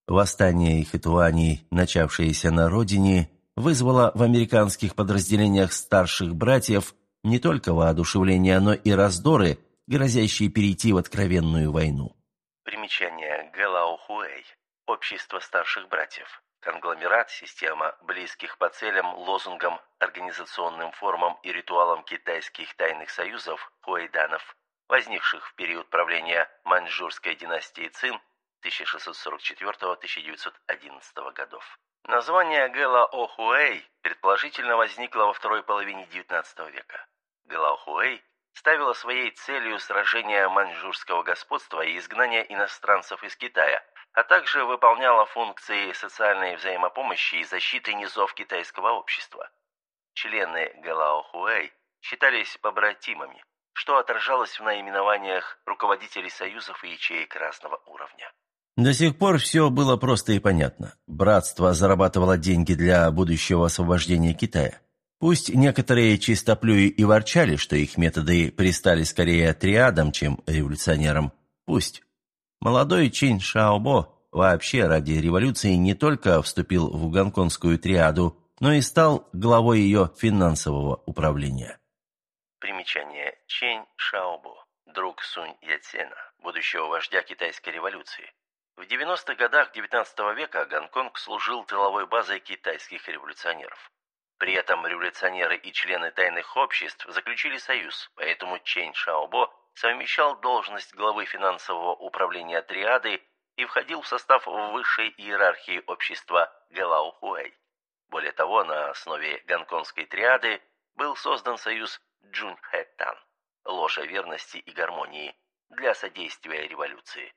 Восстание Ихэтуаней, начавшееся на родине, вызвало в американских подразделениях старших братьев не только воодушевление, но и раздоры, грозящие перейти в откровенную войну. Примечание Гэлао Хуэй. Общество старших братьев конгломерат, система близких по целям, лозунгам, организационным формам и ритуалам китайских тайных союзов хуэйданов, возникших в период правления маньчжурской династии Цин 1644-1911 годов. Название Гэла-О-Хуэй предположительно возникло во второй половине XIX века. Гэла-Хуэй ставила своей целью сражение маньчжурского господства и изгнание иностранцев из Китая – а также выполняла функции социальной взаимопомощи и защиты низов китайского общества. Члены Гэлаохуэй считались побратимами, что отражалось в наименованиях руководителей союзов и ячеек разного уровня. До сих пор все было просто и понятно. Братство зарабатывало деньги для будущего освобождения Китая. Пусть некоторые чистоплюи и ворчали, что их методы пристали скорее триадам, чем революционерам. Пусть. Молодой Чин Шаобо вообще ради революции не только вступил в гонконгскую триаду, но и стал главой ее финансового управления. Примечание. Чень Шаобо, друг Сунь Яцена, будущего вождя китайской революции. В 90-х годах XIX века Гонконг служил тыловой базой китайских революционеров. При этом революционеры и члены тайных обществ заключили союз, поэтому Чэнь Шаобо совмещал должность главы финансового управления триады и входил в состав высшей иерархии общества Гэлаохуэй. Более того, на основе гонконгской триады был создан союз Джунхэттан – ложа верности и гармонии для содействия революции.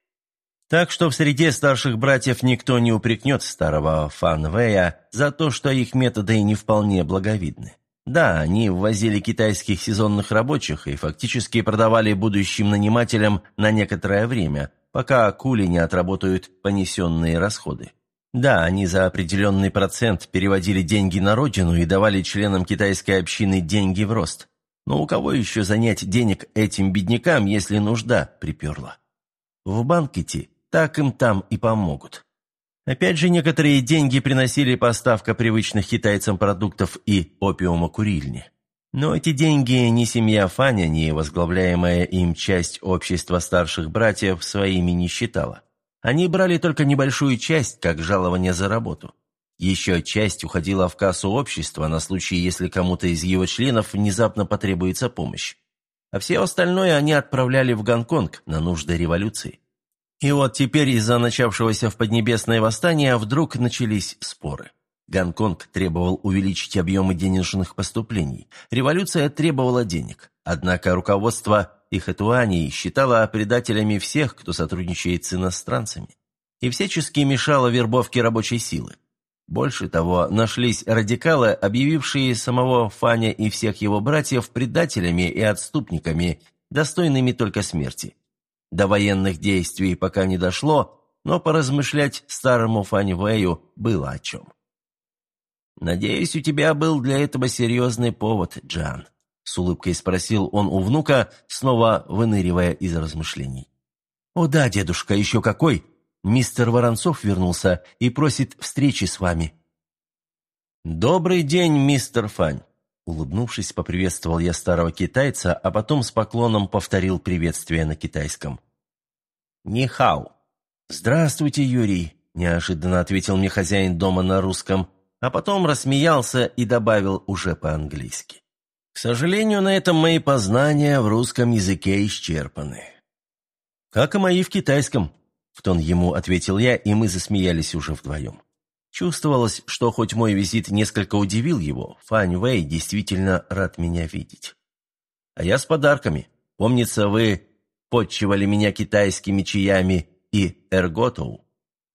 Так что в среде старших братьев никто не упрекнет старого Фан Вэя за то, что их методы не вполне благовидны. Да, они ввозили китайских сезонных рабочих и фактически продавали будущим нанимателям на некоторое время, пока кули не отработают понесенные расходы. Да, они за определенный процент переводили деньги на родину и давали членам китайской общины деньги в рост. Но у кого еще занять денег этим беднякам, если нужда приперла? В банк идти так им там и помогут. Опять же, некоторые деньги приносили поставка привычных китайцам продуктов и опиума курильни. Но эти деньги ни семья Фаня, ни возглавляемая им часть общества старших братьев своими не считала. Они брали только небольшую часть, как жалование за работу. Еще часть уходила в кассу общества на случай, если кому-то из его членов внезапно потребуется помощь. А все остальное они отправляли в Гонконг на нужды революции. И вот теперь из-за начавшегося в Поднебесное восстание вдруг начались споры. Гонконг требовал увеличить объемы денежных поступлений. Революция требовала денег. Однако руководство Ихэтуании считало предателями всех, кто сотрудничает с иностранцами. И всячески мешало вербовке рабочей силы. Больше того, нашлись радикалы, объявившие самого Фаня и всех его братьев предателями и отступниками, достойными только смерти. До военных действий пока не дошло, но поразмышлять старому Фаньвэю было о чем. «Надеюсь, у тебя был для этого серьезный повод, Джан», — с улыбкой спросил он у внука, снова выныривая из размышлений. «О да, дедушка, еще какой! Мистер Воронцов вернулся и просит встречи с вами». «Добрый день, мистер Фань!» Улыбнувшись, поприветствовал я старого китайца, а потом с поклоном повторил приветствие на китайском. «Нихау!» «Здравствуйте, Юрий!» – неожиданно ответил мне хозяин дома на русском, а потом рассмеялся и добавил уже по-английски. «К сожалению, на этом мои познания в русском языке исчерпаны». «Как и мои в китайском», – в тон ему ответил я, и мы засмеялись уже вдвоем. Чувствовалось, что хоть мой визит несколько удивил его, Фань Вэй действительно рад меня видеть. А я с подарками. Помнится, вы подчивали меня китайскими чаями и эрготоу.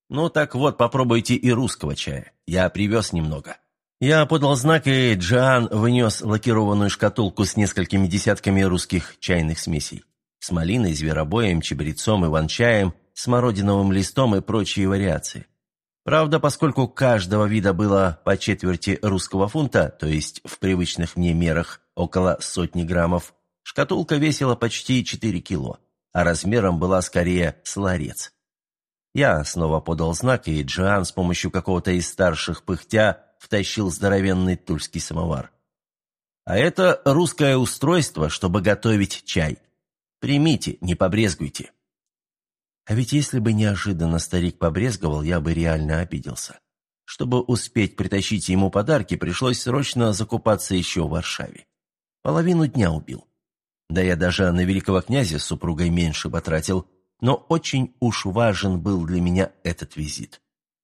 Ну так вот, попробуйте и русского чая. Я привез немного. Я подал знак, и Джоан внес лакированную шкатулку с несколькими десятками русских чайных смесей. С малиной, зверобоем, чабрецом, иван-чаем, смородиновым листом и прочие вариации. Правда, поскольку каждого вида было по четверти русского фунта, то есть в привычных мне мерах около сотни граммов, шкатулка весила почти 4 кило, а размером была скорее с ларец. Я снова подал знак, и Джоан с помощью какого-то из старших пыхтя втащил здоровенный тульский самовар. А это русское устройство, чтобы готовить чай. Примите, не побрезгуйте. А ведь если бы неожиданно старик побрезговал, я бы реально обиделся. Чтобы успеть притащить ему подарки, пришлось срочно закупаться еще в Варшаве. Половину дня убил. Да я даже на великого князя с супругой меньше потратил, но очень уж важен был для меня этот визит.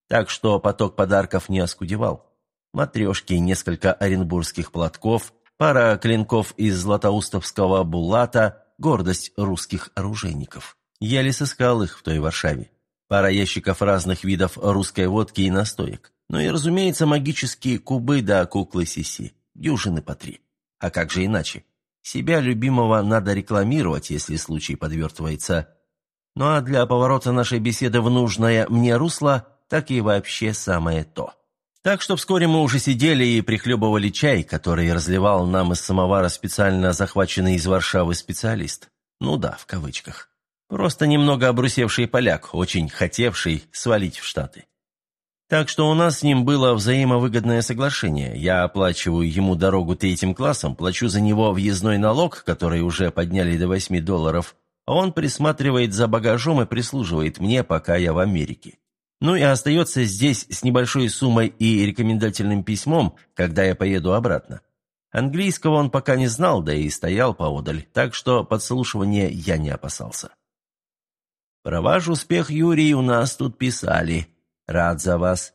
Так что поток подарков не оскудевал. Матрешки, несколько оренбургских платков, пара клинков из златоустовского булата, гордость русских оружейников. Еле сыскал их в той Варшаве. Пара ящиков разных видов русской водки и настоек. Ну и, разумеется, магические кубы да куклы Сиси. Дюжины по три. А как же иначе? Себя любимого надо рекламировать, если случай подвертывается. Ну а для поворота нашей беседы в нужное мне русло, так и вообще самое то. Так что вскоре мы уже сидели и прихлебывали чай, который разливал нам из самовара специально захваченный из Варшавы специалист. Ну да, в кавычках. Просто немного обрусевший поляк, очень хотевший свалить в Штаты. Так что у нас с ним было взаимовыгодное соглашение. Я оплачиваю ему дорогу третьим классом, плачу за него въездной налог, который уже подняли до 8 долларов, а он присматривает за багажом и прислуживает мне, пока я в Америке. Ну и остается здесь с небольшой суммой и рекомендательным письмом, когда я поеду обратно. Английского он пока не знал, да и стоял поодаль, так что подслушивания я не опасался. «Про ваш успех, Юрий, у нас тут писали. Рад за вас.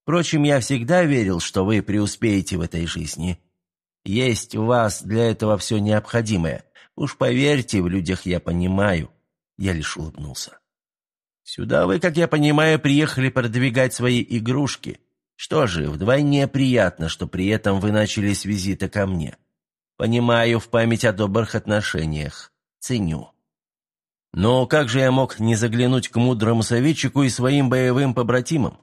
Впрочем, я всегда верил, что вы преуспеете в этой жизни. Есть у вас для этого все необходимое. Уж поверьте, в людях я понимаю». Я лишь улыбнулся. Сюда вы, как я понимаю, приехали продвигать свои игрушки. Что же, вдвойне приятно, что при этом вы начали с визита ко мне. Понимаю в память о добрых отношениях. Ценю. Но как же я мог не заглянуть к мудрому советчику и своим боевым побратимам?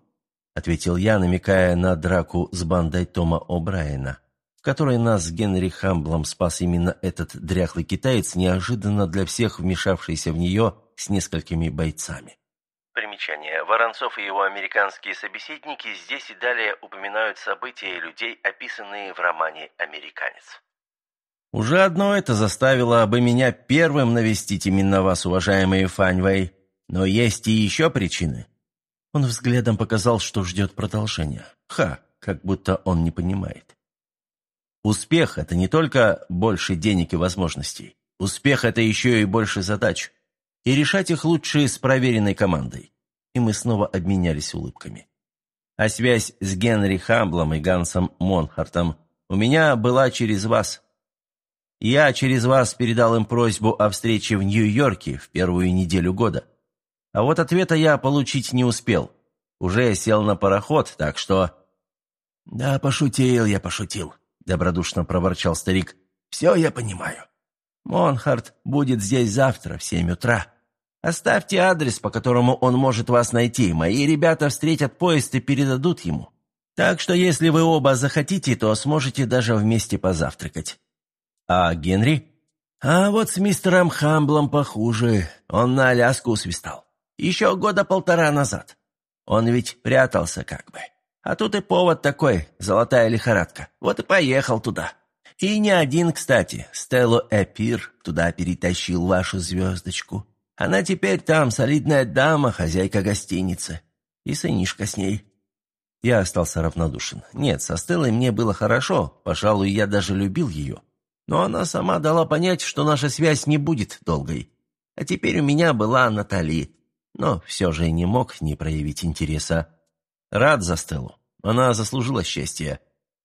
Ответил я, намекая на драку с бандой Тома О'Брайена, в которой нас с Генри Хамблом спас именно этот дряхлый китаец, неожиданно для всех вмешавшийся в нее с несколькими бойцами. Примечание. Воронцов и его американские собеседники здесь и далее упоминают события и людей, описанные в романе «Американец». «Уже одно это заставило бы меня первым навестить именно вас, уважаемый Фаньвей. Но есть и еще причины». Он взглядом показал, что ждет продолжения. Ха, как будто он не понимает. Успех – это не только больше денег и возможностей. Успех – это еще и больше задач и решать их лучше с проверенной командой. И мы снова обменялись улыбками. А связь с Генри Хамблом и Гансом Монхартом у меня была через вас. Я через вас передал им просьбу о встрече в Нью-Йорке в первую неделю года. А вот ответа я получить не успел. Уже сел на пароход, так что... «Да, пошутил я, пошутил», — добродушно проворчал старик. «Все я понимаю. Монхарт будет здесь завтра в семь утра. Оставьте адрес, по которому он может вас найти. Мои ребята встретят поезд и передадут ему. Так что если вы оба захотите, то сможете даже вместе позавтракать. А Генри? А вот с мистером Хамблом похуже. Он на Аляску усвистал. Еще года полтора назад. Он ведь прятался как бы. А тут и повод такой, золотая лихорадка. Вот и поехал туда. И не один, кстати. Стеллу Эпир туда перетащил вашу звездочку. Она теперь там, солидная дама, хозяйка гостиницы. И сынишка с ней». Я остался равнодушен. Нет, со Стеллой мне было хорошо, пожалуй, я даже любил ее. Но она сама дала понять, что наша связь не будет долгой. А теперь у меня была Натали. Но все же не мог не проявить интереса. Рад за Стеллу. Она заслужила счастья.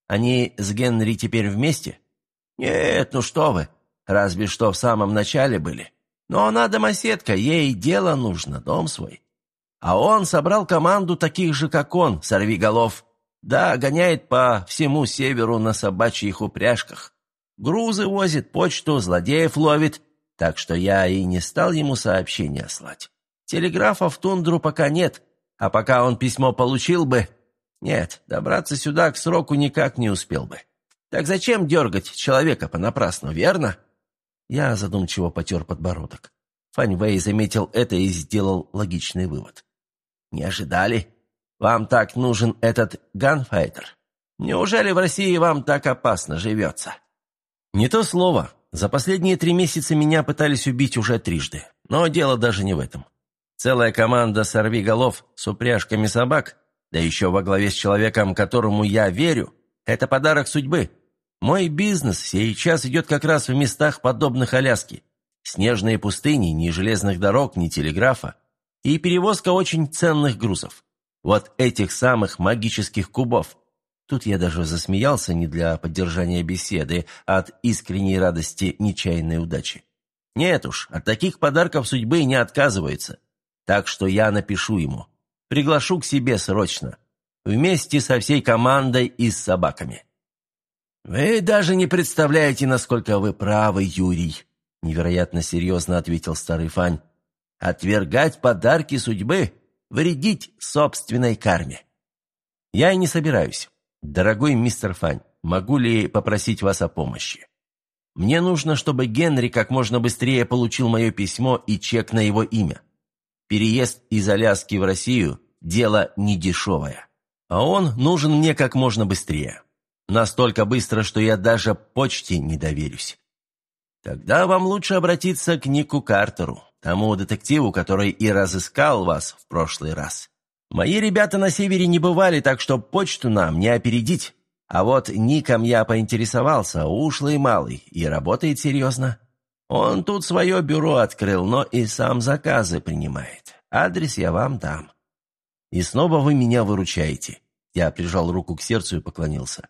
Они с Генри теперь вместе? Нет, ну что вы. Разве что в самом начале были. Но она домоседка, ей дело нужно, дом свой. А он собрал команду таких же, как он, сорви голов. Да, гоняет по всему северу на собачьих упряжках. Грузы возит, почту, злодеев ловит. Так что я и не стал ему сообщения слать. Телеграфа в тундру пока нет, а пока он письмо получил бы... Нет, добраться сюда к сроку никак не успел бы. Так зачем дергать человека понапрасну, верно?» Я задумчиво потер подбородок. Фань Вэй заметил это и сделал логичный вывод. «Не ожидали? Вам так нужен этот ганфайтер? Неужели в России вам так опасно живется?» «Не то слово. За последние три месяца меня пытались убить уже трижды. Но дело даже не в этом. Целая команда сорвиголов с упряжками собак, да еще во главе с человеком, которому я верю, это подарок судьбы. Мой бизнес сейчас идет как раз в местах, подобных Аляске. Снежные пустыни, ни железных дорог, ни телеграфа. И перевозка очень ценных грузов. Вот этих самых магических кубов. Тут я даже засмеялся не для поддержания беседы, а от искренней радости нечаянной удачи. Нет уж, от таких подарков судьбы не отказывается. Так что я напишу ему. Приглашу к себе срочно. Вместе со всей командой и с собаками. «Вы даже не представляете, насколько вы правы, Юрий», — невероятно серьезно ответил старый Фань. «Отвергать подарки судьбы, вредить собственной карме». Я и не собираюсь. Дорогой мистер Фань, могу ли попросить вас о помощи? Мне нужно, чтобы Генри как можно быстрее получил мое письмо и чек на его имя. Переезд из Аляски в Россию – дело недешевое. А он нужен мне как можно быстрее. Настолько быстро, что я даже почте не доверюсь. Тогда вам лучше обратиться к Нику Картеру, тому детективу, который и разыскал вас в прошлый раз. Мои ребята на севере не бывали, так что почту нам не опередить. А вот Ником я поинтересовался, ушлый малый, и работает серьезно. Он тут свое бюро открыл, но и сам заказы принимает. Адрес я вам дам. И снова вы меня выручаете. Я прижал руку к сердцу и поклонился.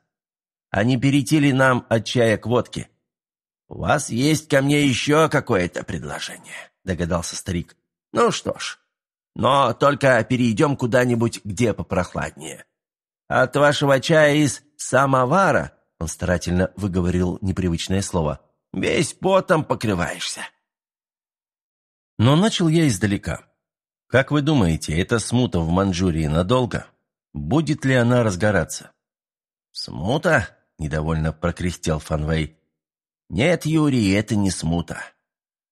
А не перейти ли нам от чая к водке? «У вас есть ко мне еще какое-то предложение», — догадался старик. «Ну что ж, но только перейдем куда-нибудь, где попрохладнее. От вашего чая из самовара, он старательно выговорил непривычное слово, весь потом покрываешься». Но начал я издалека. «Как вы думаете, эта смута в Манчжурии надолго? Будет ли она разгораться?» «Смута?» — недовольно прокряхтел Фанвей. «Нет, Юрий, это не смута.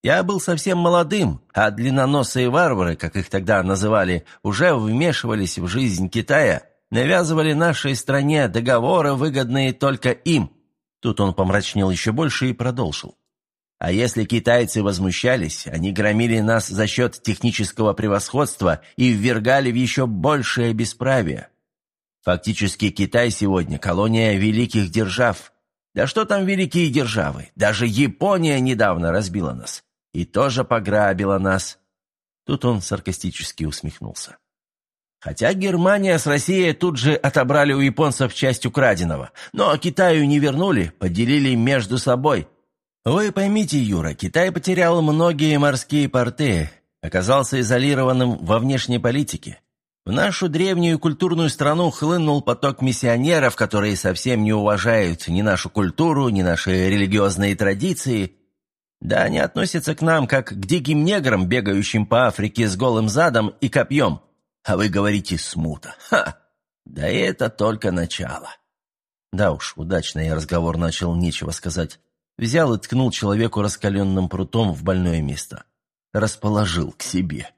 Я был совсем молодым, а длинноносые варвары, как их тогда называли, уже вмешивались в жизнь Китая, навязывали нашей стране договоры, выгодные только им». Тут он помрачнел еще больше и продолжил. А если китайцы возмущались, они громили нас за счет технического превосходства и ввергали в еще большее бесправие. Фактически Китай сегодня – колония великих держав, да что там великие державы? Даже Япония недавно разбила нас. И тоже пограбила нас. Тут он саркастически усмехнулся. Хотя Германия с Россией тут же отобрали у японцев часть украденного, но Китаю не вернули, поделили между собой. Вы поймите, Юра, Китай потерял многие морские порты, оказался изолированным во внешней политике. В нашу древнюю культурную страну хлынул поток миссионеров, которые совсем не уважают ни нашу культуру, ни наши религиозные традиции. Да, они относятся к нам, как к диким неграм, бегающим по Африке с голым задом и копьем. А вы говорите «смута». Ха! Да это только начало. Да уж, удачно я разговор начал, нечего сказать. Взял и ткнул человеку раскаленным прутом в больное место. Расположил к себе.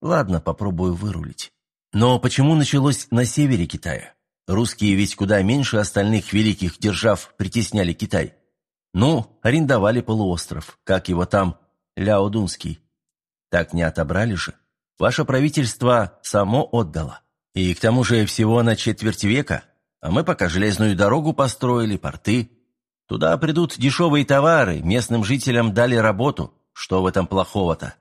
Ладно, попробую вырулить. Но почему началось на севере Китая? Русские ведь куда меньше остальных великих держав притесняли Китай. Ну, арендовали полуостров, как его там, Ляодунский. Так не отобрали же. Ваше правительство само отдало. И к тому же всего на четверть века. А мы пока железную дорогу построили, порты. Туда придут дешевые товары, местным жителям дали работу. Что в этом плохого-то?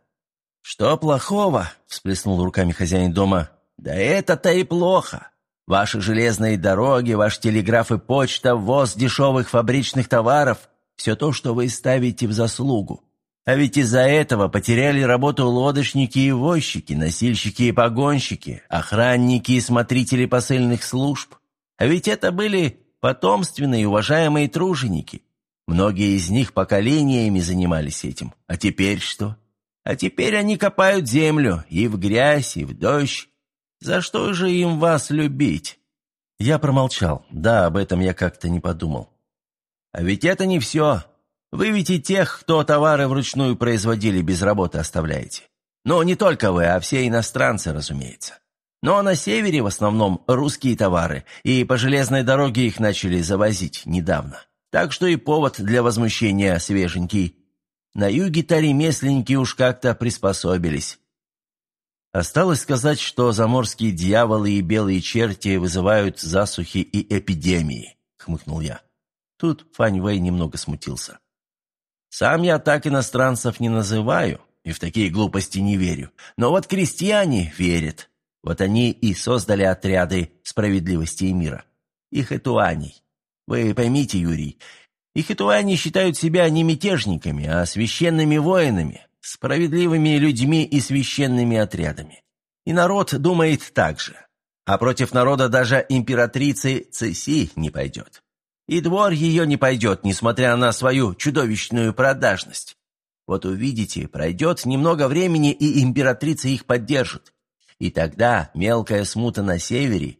«Что плохого?» – всплеснул руками хозяин дома. Да это-то и плохо. Ваши железные дороги, ваш телеграф и почта, ввоз дешевых фабричных товаров – все то, что вы ставите в заслугу. А ведь из-за этого потеряли работу лодочники и возчики, носильщики и погонщики, охранники и смотрители посыльных служб. А ведь это были потомственные уважаемые труженики. Многие из них поколениями занимались этим. А теперь что? А теперь они копают землю и в грязь, и в дождь, за что же им вас любить?» Я промолчал. Да, об этом я как-то не подумал. «А ведь это не все. Вы ведь и тех, кто товары вручную производили, без работы оставляете. Ну, не только вы, а все иностранцы, разумеется. Но на севере в основном русские товары, и по железной дороге их начали завозить недавно. Так что и повод для возмущения свеженький. На юге-то ремесленники уж как-то приспособились. Осталось сказать, что заморские дьяволы и белые черти вызывают засухи и эпидемии, хмыкнул я. Тут Фань Вэй немного смутился. Сам я так иностранцев не называю и в такие глупости не верю. Но вот крестьяне верят. Вот они и создали отряды справедливости и мира. И хэтуаней. Вы поймите, Юрий, и хэтуани считают себя не мятежниками, а священными воинами, справедливыми людьми и священными отрядами. И народ думает так же. А против народа даже императрицы Цеси не пойдет. И двор ее не пойдет, несмотря на свою чудовищную продажность. Вот увидите, пройдет немного времени, и императрица их поддержит. И тогда мелкая смута на севере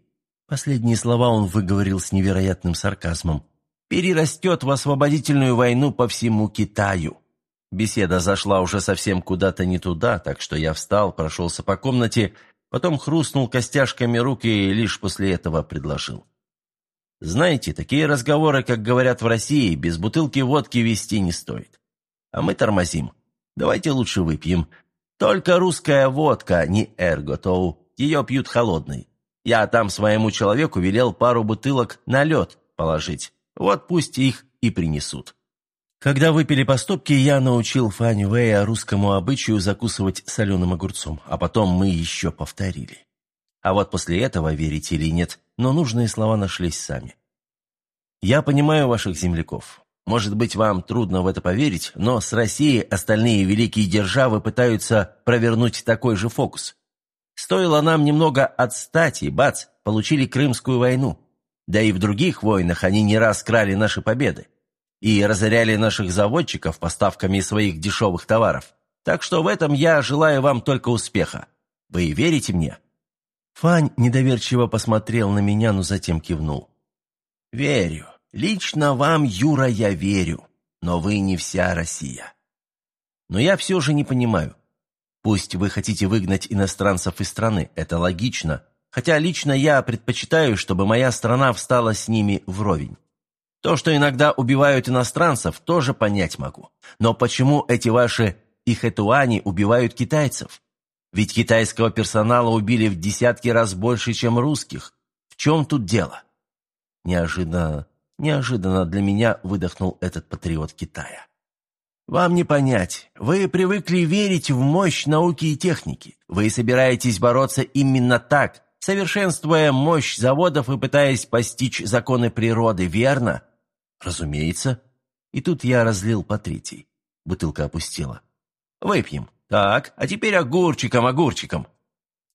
Последние слова он выговорил с невероятным сарказмом. «Перерастет в освободительную войну по всему Китаю». Беседа зашла уже совсем куда-то не туда, так что я встал, прошелся по комнате, потом хрустнул костяшками рук и лишь после этого предложил. «Знаете, такие разговоры, как говорят в России, без бутылки водки вести не стоит. А мы тормозим. Давайте лучше выпьем. Только русская водка, не эрготоу, ее пьют холодной. Я там своему человеку велел пару бутылок на лед положить. Вот пусть их и принесут. Когда выпили по стопке, я научил Фань Вэя русскому обычаю закусывать соленым огурцом, а потом мы еще повторили. А вот после этого, верите или нет, но нужные слова нашлись сами. «Я понимаю ваших земляков. Может быть, вам трудно в это поверить, но с Россией остальные великие державы пытаются провернуть такой же фокус. Стоило нам немного отстать, и бац, получили Крымскую войну. Да и в других войнах они не раз крали наши победы и разоряли наших заводчиков поставками своих дешевых товаров. Так что в этом я желаю вам только успеха. Вы верите мне?» Фань недоверчиво посмотрел на меня, но затем кивнул. «Верю. Лично вам, Юра, я верю. Но вы не вся Россия. Но я все же не понимаю. Пусть вы хотите выгнать иностранцев из страны, это логично, хотя лично я предпочитаю, чтобы моя страна встала с ними вровень. То, что иногда убивают иностранцев, тоже понять могу. Но почему эти ваши ихэтуани убивают китайцев? Ведь китайского персонала убили в десятки раз больше, чем русских. В чем тут дело? Неожиданно, неожиданно для меня выдохнул этот патриот Китая. Вам не понять. Вы привыкли верить в мощь науки и техники. Вы собираетесь бороться именно так, совершенствуя мощь заводов и пытаясь постичь законы природы, верно? Разумеется. И тут я разлил по третьей. Бутылка опустела. Выпьем. Так, а теперь огурчиком, огурчиком.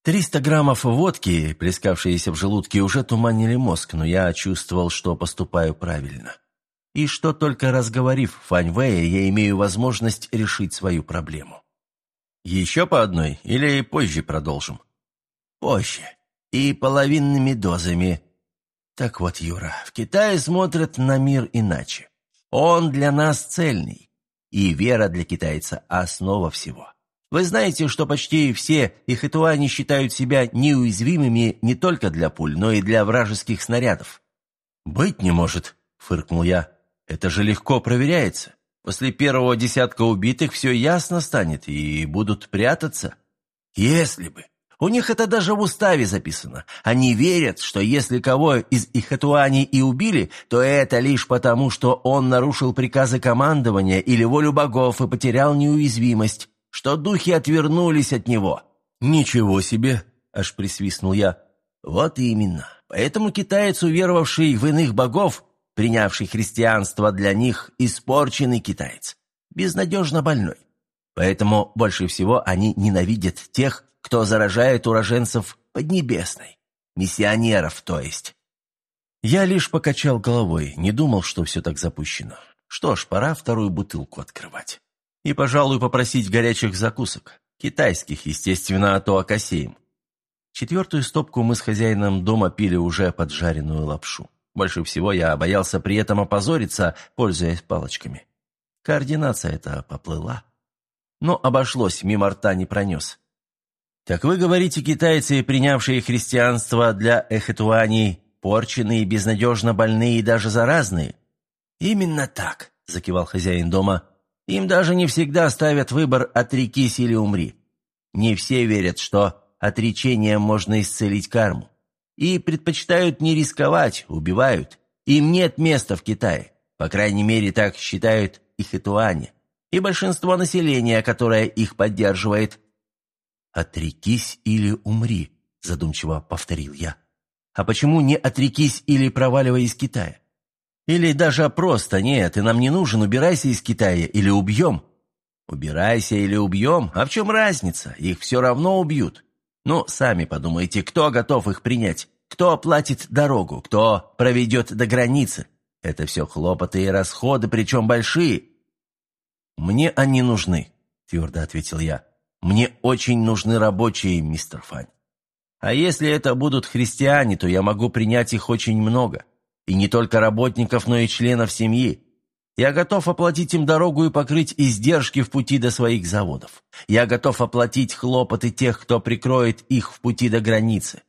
Триста граммов водки, плескавшиеся в желудке, уже туманили мозг, но я чувствовал, что поступаю правильно. И что только разговорив Фань Вэя, я имею возможность решить свою проблему. Еще по одной или позже продолжим? Позже. И половинными дозами. Так вот, Юра, в Китае смотрят на мир иначе. Он для нас цельный. И вера для китайца – основа всего. Вы знаете, что почти все ихэтуане считают себя неуязвимыми не только для пуль, но и для вражеских снарядов. «Быть не может», – фыркнул я. Это же легко проверяется. После первого десятка убитых все ясно станет, и будут прятаться. Если бы. У них это даже в уставе записано. Они верят, что если кого из Ихатуани и убили, то это лишь потому, что он нарушил приказы командования или волю богов и потерял неуязвимость, что духи отвернулись от него. «Ничего себе!» – аж присвистнул я. «Вот именно. Поэтому китаец, уверовавший в иных богов, принявший христианство для них испорченный китаец, безнадежно больной. Поэтому больше всего они ненавидят тех, кто заражает уроженцев Поднебесной, миссионеров, то есть. Я лишь покачал головой, не думал, что все так запущено. Что ж, пора вторую бутылку открывать. И, пожалуй, попросить горячих закусок. Китайских, естественно, а то окосеем. Четвертую стопку мы с хозяином дома пили уже поджаренную лапшу. Больше всего я боялся при этом опозориться, пользуясь палочками. Координация эта поплыла. Но обошлось, мимо рта не пронес. «Так вы говорите, китайцы, принявшие христианство для эхетуаний, порченные, безнадежно больные и даже заразные?» «Именно так», — закивал хозяин дома. «Им даже не всегда ставят выбор «отрекись или умри». Не все верят, что отречением можно исцелить карму и предпочитают не рисковать, убивают. Им нет места в Китае. По крайней мере, так считают их итуане. И большинство населения, которое их поддерживает. «Отрекись или умри», – задумчиво повторил я. «А почему не отрекись или проваливай из Китая? Или даже просто нет, и нам не нужен, убирайся из Китая или убьем?» «Убирайся или убьем? А в чем разница? Их все равно убьют. Ну, сами подумайте, кто готов их принять? Кто оплатит дорогу? Кто проведет до границы? Это все хлопоты и расходы, причем большие. «Мне они нужны», — твердо ответил я. «Мне очень нужны рабочие, мистер Фань. А если это будут христиане, то я могу принять их очень много. И не только работников, но и членов семьи. Я готов оплатить им дорогу и покрыть издержки в пути до своих заводов. Я готов оплатить хлопоты тех, кто прикроет их в пути до границы.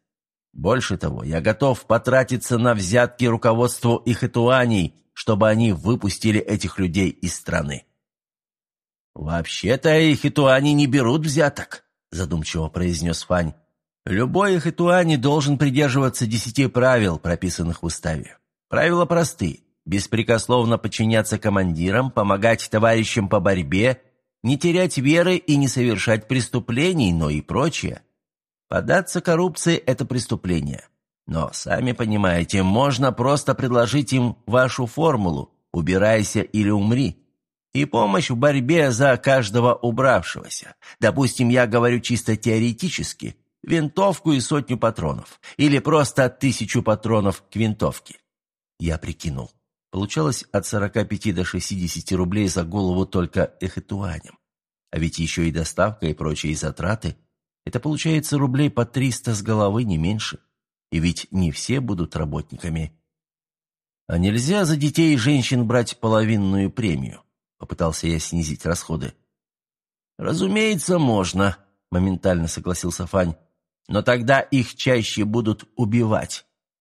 Больше того, я готов потратиться на взятки руководству их этуаней, чтобы они выпустили этих людей из страны. «Вообще-то их этуани не берут взяток», – задумчиво произнес Фань. «Любой их этуани должен придерживаться десяти правил, прописанных в уставе. Правила просты – беспрекословно подчиняться командирам, помогать товарищам по борьбе, не терять веры и не совершать преступлений, но и прочее. Податься коррупции – это преступление. Но, сами понимаете, можно просто предложить им вашу формулу «убирайся или умри» и помощь в борьбе за каждого убравшегося. Допустим, я говорю чисто теоретически, винтовку и сотню патронов, или просто тысячу патронов к винтовке. Я прикинул. Получалось от 45 до 60 рублей за голову только эхетуаням. А ведь еще и доставка и прочие затраты. Это получается рублей по 300 с головы, не меньше. И ведь не все будут работниками. А нельзя за детей и женщин брать половинную премию. Попытался я снизить расходы. «Разумеется, можно», — моментально согласился Фань. «Но тогда их чаще будут убивать.